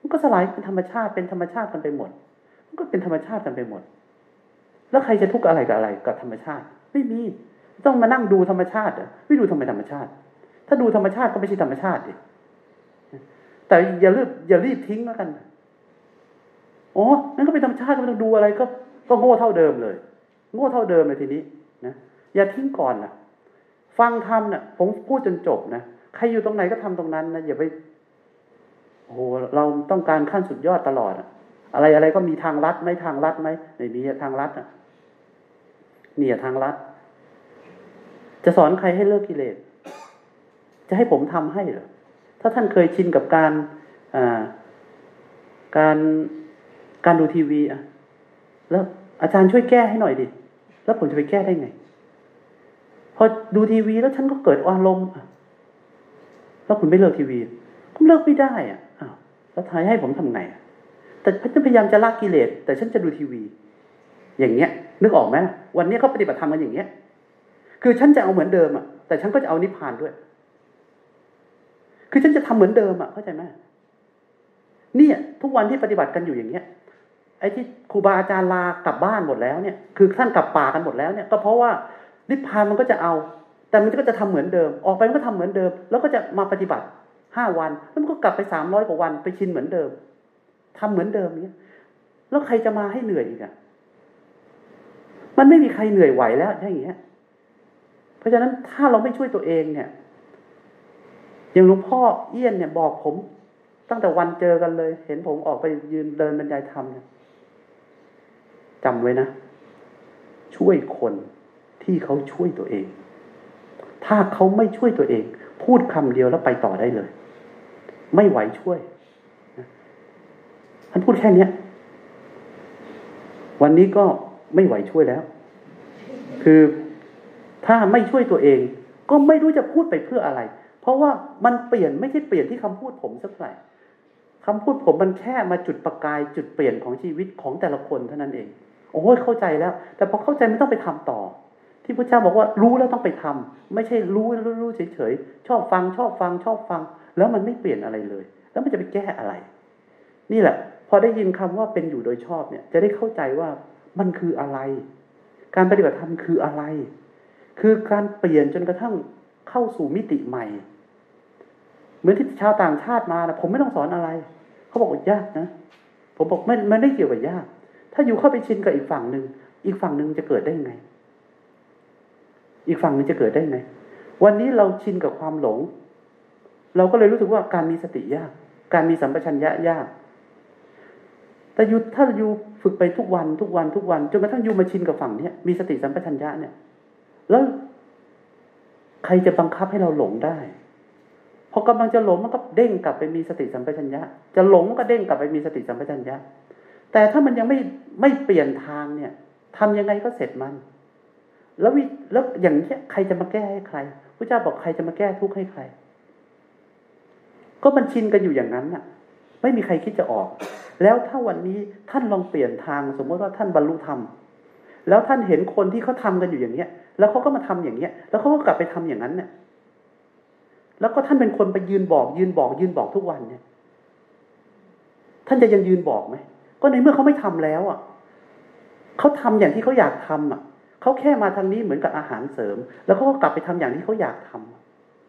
มันก็สลายเป็นธรรมชาติเป็นธรรมชาติกันไปหมด มันก็เป็นธรรมชาติกันไปหมด แล้วใครจะทุกข์อะไรกับอะไรกับธรรมชาติ ไม่มี ต้องมานั่งดูธรรมชาติเหรอไม่ดูทำไมธรรมชาติ ถ้าดูธรรมชาติก็ไม่ใช่ธรรมชาติดิ แต่อย่ารีบอย่ารีบทิ้งแล้วกันอ๋อนั่นก็เป็นธรรมชาติก็ไม่ต้องดูอะไรก็ก็โง่เท่าเดิมเลย โง่เท่าเดิมเลยทีนี้นะอย่าทิ้งก่อนนะฟังทำเนี่ยผมพูดจนจบนะใครอยู่ตรงไหนก็ทำตรงนั้นนะอย่าไปโอ้โหเราต้องการขั้นสุดยอดตลอดอะอะไรอะไรก็มีทางลัดไหมทางลัดไหมไม่มีทางลัดอะเนี่ยทางลัด จะสอนใครให้เลิกกิเลสจะให้ผมทำให้เหรอ ถ้าท่านเคยชินกับการการการดูทีวีอะแล้วอาจารย์ช่วยแก้ให้หน่อยดิ แล้วผมจะไปแก้ได้ไง พอดูทีวีแล้วฉันก็เกิดอารมณ์แล้วคุณไม่เลิกทีวีคุณเลิกไม่ได้อะอ้าวแล้วทายให้ผมทำไงแต่ฉันพยายามจะละกิเลสแต่ฉันจะดูทีวี อย่างเงี้ย นึกออกไหมวันนี้เขาปฏิบัติธรรมกันอย่างเงี้ย คือฉันจะเอาเหมือนเดิมอะแต่ฉันก็จะเอานิพพานด้วย คือฉันจะทำเหมือนเดิมอะเข้าใจไหมเนี่ย ทุกวันที่ปฏิบัติกันอยู่อย่างเงี้ยไอ้ที่ครูบาอาจารย์ลากลับบ้านหมดแล้วเนี่ย คือท่านกลับป่ากันหมดแล้วเนี่ย ก็เพราะว่านิพพานมันก็จะเอา แต่มันก็จะทำเหมือนเดิม ออกไปมันก็ทำเหมือนเดิม แล้วก็จะมาปฏิบัติห้าวันแล้วมันก็กลับไปสามร้อยกว่าวันไปชินเหมือนเดิมทำเหมือนเดิมเนี้ยแล้วใครจะมาให้เหนื่อยอีกอะมันไม่มีใครเหนื่อยไหวแล้วอย่างเงี้ย เพราะฉะนั้นถ้าเราไม่ช่วยตัวเองเนี่ย อย่างหลวงพ่อเอี้ยนเนี่ยบอกผม ตั้งแต่วันเจอกันเลย เห็นผมออกไปยืนเดินบรรยายธรรมเนี่ยจำไว้นะ ช่วยคนที่เขาช่วยตัวเอง ถ้าเขาไม่ช่วยตัวเอง พูดคำเดียวแล้วไปต่อได้เลย ไม่ไหวช่วยท่านพูดแค่นี้วันนี้ก็ไม่ไหวช่วยแล้ว คือถ้าไม่ช่วยตัวเอง ก็ไม่รู้จะพูดไปเพื่ออะไร ราะว่ามันเปลี่ยนไม่ใช่เปลี่ยนที่คำพูดผมสักไหร่คำพูดผมมันแค่มาจุดประกายจุดเปลี่ยนของชีวิตของแต่ละคนเท่านั้นเอง โอ้เข้าใจแล้ว แต่พอเข้าใจไม่ต้องไปทำต่อ ที่พระเจ้าบอกว่ารู้แล้วต้องไปทำไม่ใช่รู้รู้รู้เฉยๆชอบฟังชอบฟังชอบฟัง แล้วมันไม่เปลี่ยนอะไรเลย แล้วมันจะไปแก้อะไร นี่แหละ พอได้ยินคำว่าเป็นอยู่โดยชอบเนี่ย จะได้เข้าใจว่ามันคืออะไร การปฏิบัติธรรมคืออะไร คือการเปลี่ยนจนกระทั่งเข้าสู่มิติใหม่ เหมือนที่ชาวต่างชาติมานะผมไม่ต้องสอนอะไร เขาบอกว่ายากนะ ผมบอกไม่ไม่ได้เกี่ยวกับยาก ถ้าอยู่เข้าไปชินกับอีกฝั่งหนึ่ง อีกฝั่งหนึ่งจะเกิดได้ไง อีกฝั่งหนึ่งจะเกิดได้ไง วันนี้เราชินกับความหลง เราก็เลยรู้สึกว่าการมีสติยาก การมีสัมปชัญญะยาก แต่อยู่ถ้าอยู่ฝึกไปทุกวันทุกวันทุกวันจนกระทั่งอยู่มาชินกับฝั่งเนี้ยมีสติสัมปชัญญะเนี่ย แล้วใครจะบังคับให้เราหลงได้ พอกำลังจะหลงมันก็เด้งกลับไปมีสติสัมปชัญญะ จะหลงก็เด้งกลับไปมีสติสัมปชัญญะ แต่ถ้ามันยังไม่ไม่เปลี่ยนทางเนี่ยทำยังไงก็เสร็จมัน แล้ววิแล้วอย่างนี้ใครจะมาแก้ให้ใครพระเจ้าบอกใครจะมาแก้ทุกข์ให้ใคร ก็มันชินกันอยู่อย่างนั้นน่ะ ไม่มีใครคิดจะออก แล้วถ้าวันนี้ท่านลองเปลี่ยนทางสมมติว่าท่านบรรลุธรรมแล้วท่านเห็นคนที่เขาทากันอยู่อย่างเนี้ย แล้วเขาก็มาทำอย่างเนี้ย แล้วเขาก็กลับไปทำอย่างนั้นเนี่ย แล้วก็ท่านเป็นคนไปยืนบอก ยืนบอก ยืนบอกทุกวันเนี่ย ท่านจะยังยืนบอกไหมก็ในเมื่อเขาไม่ทำแล้วอะเขาทำอย่างที่เขาอยากทำอะเขาแค่มาทางนี้เหมือนกับอาหารเสริม แล้วเขาก็กลับไปทำอย่างที่เขาอยากท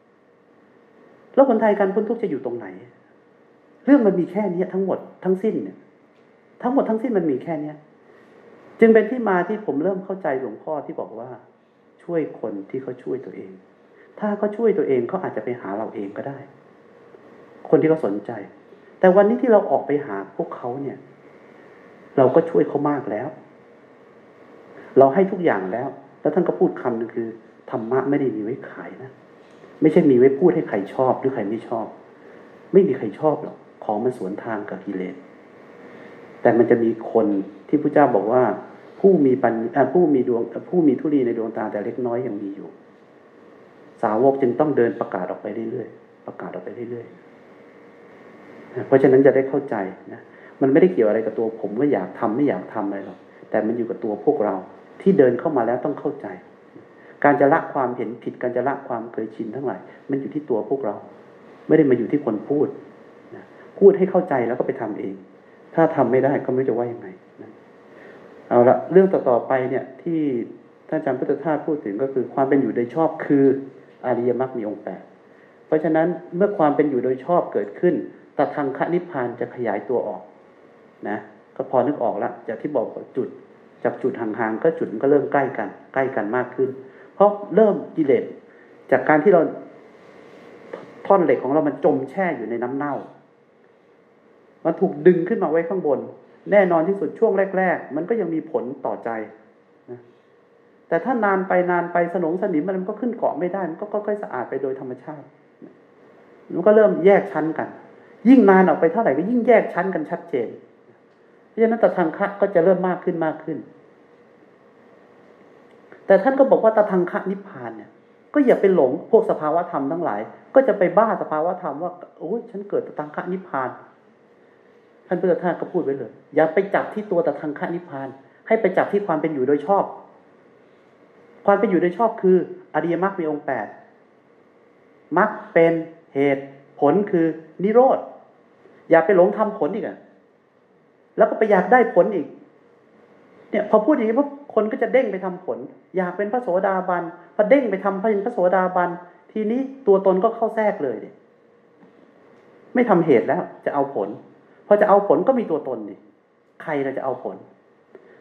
ำแล้วคนไทยการพ้นทุกข์จะอยู่ตรงไหน เรื่องมันมีแค่นี้ทั้งหมดทั้งสิ้นเนี่ย ทั้งหมดทั้งสิ้นมันมีแค่เนี้ยจึงเป็นที่มาที่ผมเริ่มเข้าใจหลวงพ่อที่บอกว่า ช่วยคนที่เขาช่วยตัวเอง ถ้าเขาช่วยตัวเองเขาอาจจะไปหาเราเองก็ได้ คนที่เขาสนใจ แต่วันนี้ที่เราออกไปหาพวกเขาเนี่ย เราก็ช่วยเขามากแล้ว เราให้ทุกอย่างแล้ว แล้วท่านก็พูดคำหนึ่งคือธรรมะไม่ได้มีไว้ขายนะไม่ใช่มีไว้พูดให้ใครชอบหรือใครไม่ชอบ ไม่มีใครชอบหรอกของมันสวนทางกับกิเลสแต่มันจะมีคนที่พระเจ้าบอกว่า ผู้มีปัญผู้มีดวงผู้มีทุลีในดวงตาแต่เล็กน้อยยังมีอยู่ สาวกจึงต้องเดินประกาศออกไปเรื่อยๆประกาศออกไปเรื่อยๆเพราะฉะนั้นจะได้เข้าใจนะมันไม่ได้เกี่ยวอะไรกับตัวผมว่าอยากทำไม่อยากทำอะไรหรอกแต่มันอยู่กับตัวพวกเราที่เดินเข้ามาแล้วต้องเข้าใจ การจะละความเห็นผิดการจะละความเคยชินทั้งหลายมันอยู่ที่ตัวพวกเรา ไม่ได้มาอยู่ที่คนพูดนะพูดให้เข้าใจแล้วก็ไปทำเอง ถ้าทำไม่ได้ก็ไม่จะว่ายังไงนะเอาละเรื่องต่อๆไปเนี่ยที่ท่านอาจารย์พุทธทาสพูดถึงก็คือความเป็นอยู่โดยชอบคือ อริยมรรคมีองค์แปดเพราะฉะนั้นเมื่อความเป็นอยู่โดยชอบเกิดขึ้นตทางคนิพพานจะขยายตัวออกนะก็พอนึกออกล้วจากที่บอกจุด จากจุดห่างๆก็จุดมันก็เริ่มใกล้กัน ใกล้กันมากขึ้น เพราะเริ่มกิเลสจากการที่เราท่อนเหล็กของเรามันจมแช่อยู่ในน้ำเน่า มันถูกดึงขึ้นมาไว้ข้างบน แน่นอนที่สุดช่วงแรก ๆ มันก็ยังมีผลต่อใจ แต่ถ้านานไปนานไปสนงสนิมมันก็ขึ้นเกาะไม่ได้ มันก็ค่อยๆสะอาดไปโดยธรรมชาติมันก็เริ่มแยกชั้นกัน ยิ่งนานออกไปเท่าไหร่ก็ยิ่งแยกชั้นกันชัดเจน เพราะฉะนั้นตะทางคะก็จะเริ่มมากขึ้นมากขึ้น แต่ท่านก็บอกว่าตะทางคะนิพพานเนี่ย ก็อย่าไปหลงพวกสภาวะธรรมทั้งหลาย ก็จะไปบ้าสภาวะธรรมว่าโอ้ยฉันเกิดตะทางคะนิพพานท่านพุทธทาสก็พูดไว้เลย อย่าไปจับที่ตัวตะทางคะนิพพาน ให้ไปจับที่ความเป็นอยู่โดยชอบ ความเป็นอยู่โดยชอบคือ อริยมรรคมีองค์แปดมรรคเป็นเหตุผลคือนิโรธ อย่าไปหลงทำผลอีกอะแล้วก็ไปอยากได้ผลอีก เนี่ย พอพูดอย่างนี้พวกคนก็จะเด้งไปทำผล อยากเป็นพระโสดาบันพอเด้งไปทำเป็นพระโสดาบันทีนี้ตัวตนก็เข้าแทรกเลยดิไม่ทำเหตุแล้ว จะเอาผลพอจะเอาผลก็มีตัวตนดิใครเราจะเอาผล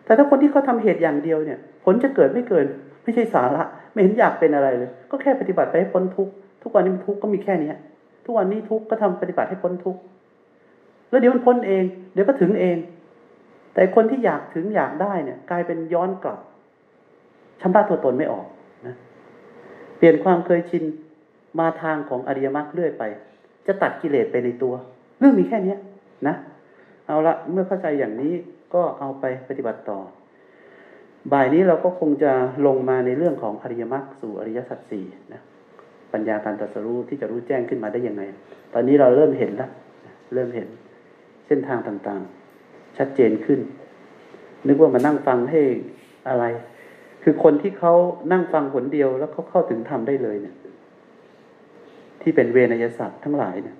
แต่ถ้าคนที่เขาทาเหตุอย่างเดียวเนี่ย ผลจะเกิดไม่เกิน ไม่ใช่สาระไม่เห็นอยากเป็นอะไรเลย ก็แค่ปฏิบัติไปให้พ้นทุกทุกวันนี้มันทุกก็มีแค่เนี้ยทุกวันนี้ทุกก็ทำปฏิบัติให้พ้นทุกแล้วเดี๋ยวมันพ้นเอง เดี๋ยวก็ถึงเอง แต่คนที่อยากถึงอยากได้เนี่ย กลายเป็นย้อนกลับชำระตัวตนไม่ออกนะเปลี่ยนความเคยชินมาทางของอริยมรรคเรื่อยไป จะตัดกิเลสไปในตัว เรื่องมีแค่เนี้ยนะ เอาละเมื่อเข้าใจอย่างนี้ก็เอาไปปฏิบัติต่อ บ่ายนี้เราก็คงจะลงมาในเรื่องของอริยมรรคสู่อริยสัจสี่นะปัญญาการตรัสรู้ที่จะรู้แจ้งขึ้นมาได้ยังไง ตอนนี้เราเริ่มเห็นแล้วเริ่มเห็นเส้นทางต่างๆ ชัดเจนขึ้น นึกว่ามานั่งฟังให้อะไร คือคนที่เขานั่งฟังผลเดียวแล้วเขาเข้าถึงธรรมได้เลยเนี่ย ที่เป็นเวนยสัตว์ทั้งหลายเนี่ย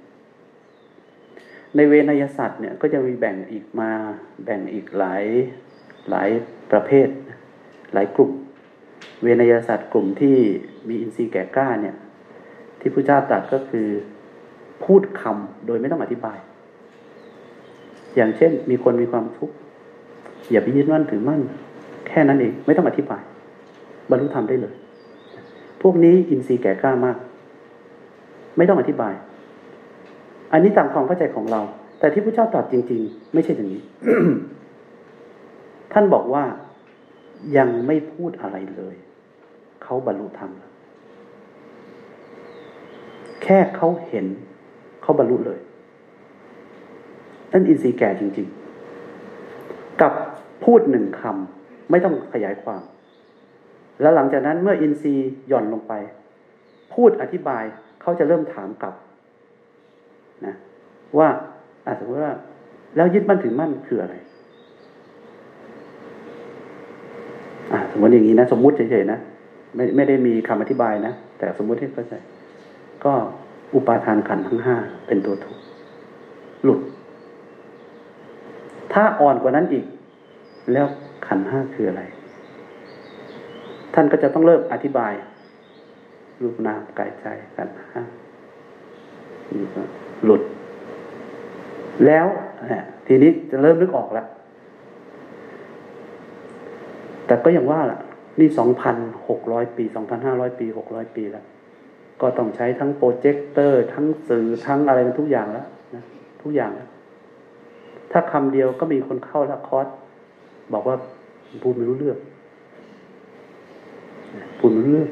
ในเวนยสัตว์เนี่ยก็จะมีแบ่งอีกมาแบ่งอีกหลายหลายประเภท หลายกลุ่ม เวนยศาสตร์กลุ่มที่มีอินทรีย์แก่กล้าเนี่ย ที่พระเจ้าตรัสก็คือพูดคำโดยไม่ต้องอธิบาย อย่างเช่น มีคนมีความทุกข์อย่าไปยึดมั่นถือมั่น แค่นั้นเอง ไม่ต้องอธิบาย บรรลุธรรมได้เลย พวกนี้อินทรีย์แก่กล้ามาก ไม่ต้องอธิบาย อันนี้ตามความเข้าใจของเรา แต่ที่พระเจ้าตรัสจริง ๆ ไม่ใช่อย่างนี้ ท่านบอกว่า ยังไม่พูดอะไรเลย เขาบรรลุธรรมแล้วแค่เขาเห็น เขาบรรลุเลยนั่นอินทรีย์แก่จริง ๆ กับพูดหนึ่งคำไม่ต้องขยายความ แล้วหลังจากนั้นเมื่ออินทรีย์หย่อนลงไป พูดอธิบายเขาจะเริ่มถามกลับนะว่าอาสมมติว่า แล้วยึดมั่นถือมั่นคืออะไร อ่า สมมติอย่างนี้นะ สมมุติเฉยๆนะไม่ไม่ได้มีคำอธิบายนะ แต่สมมุติให้เข้าใจ ก็อุปาทานขันทั้งห้าเป็นตัวทุกข์หลุด ถ้าอ่อนกว่านั้นอีก แล้วขันห้าคืออะไร ท่านก็จะต้องเริ่มอธิบาย รูปนามกายใจขันห้านี่ก็หลุด แล้วทีนี้จะเริ่มนึกออกแล้ว แต่ก็ยังว่าล่ะ นี่สองพันหกร้อยปีสองพันห้าร้อยปีหกร้อยปีแล้ว ก็ต้องใช้ทั้งโปรเจคเตอร์ ทั้งสื่อทั้งอะไรทุกอย่างแล้วนะทุกอย่างแล้วถ้าคำเดียวก็มีคนเข้าละคอร์สบอกว่าพูดไม่รู้เรื่องพูดไม่รู้เรื่อง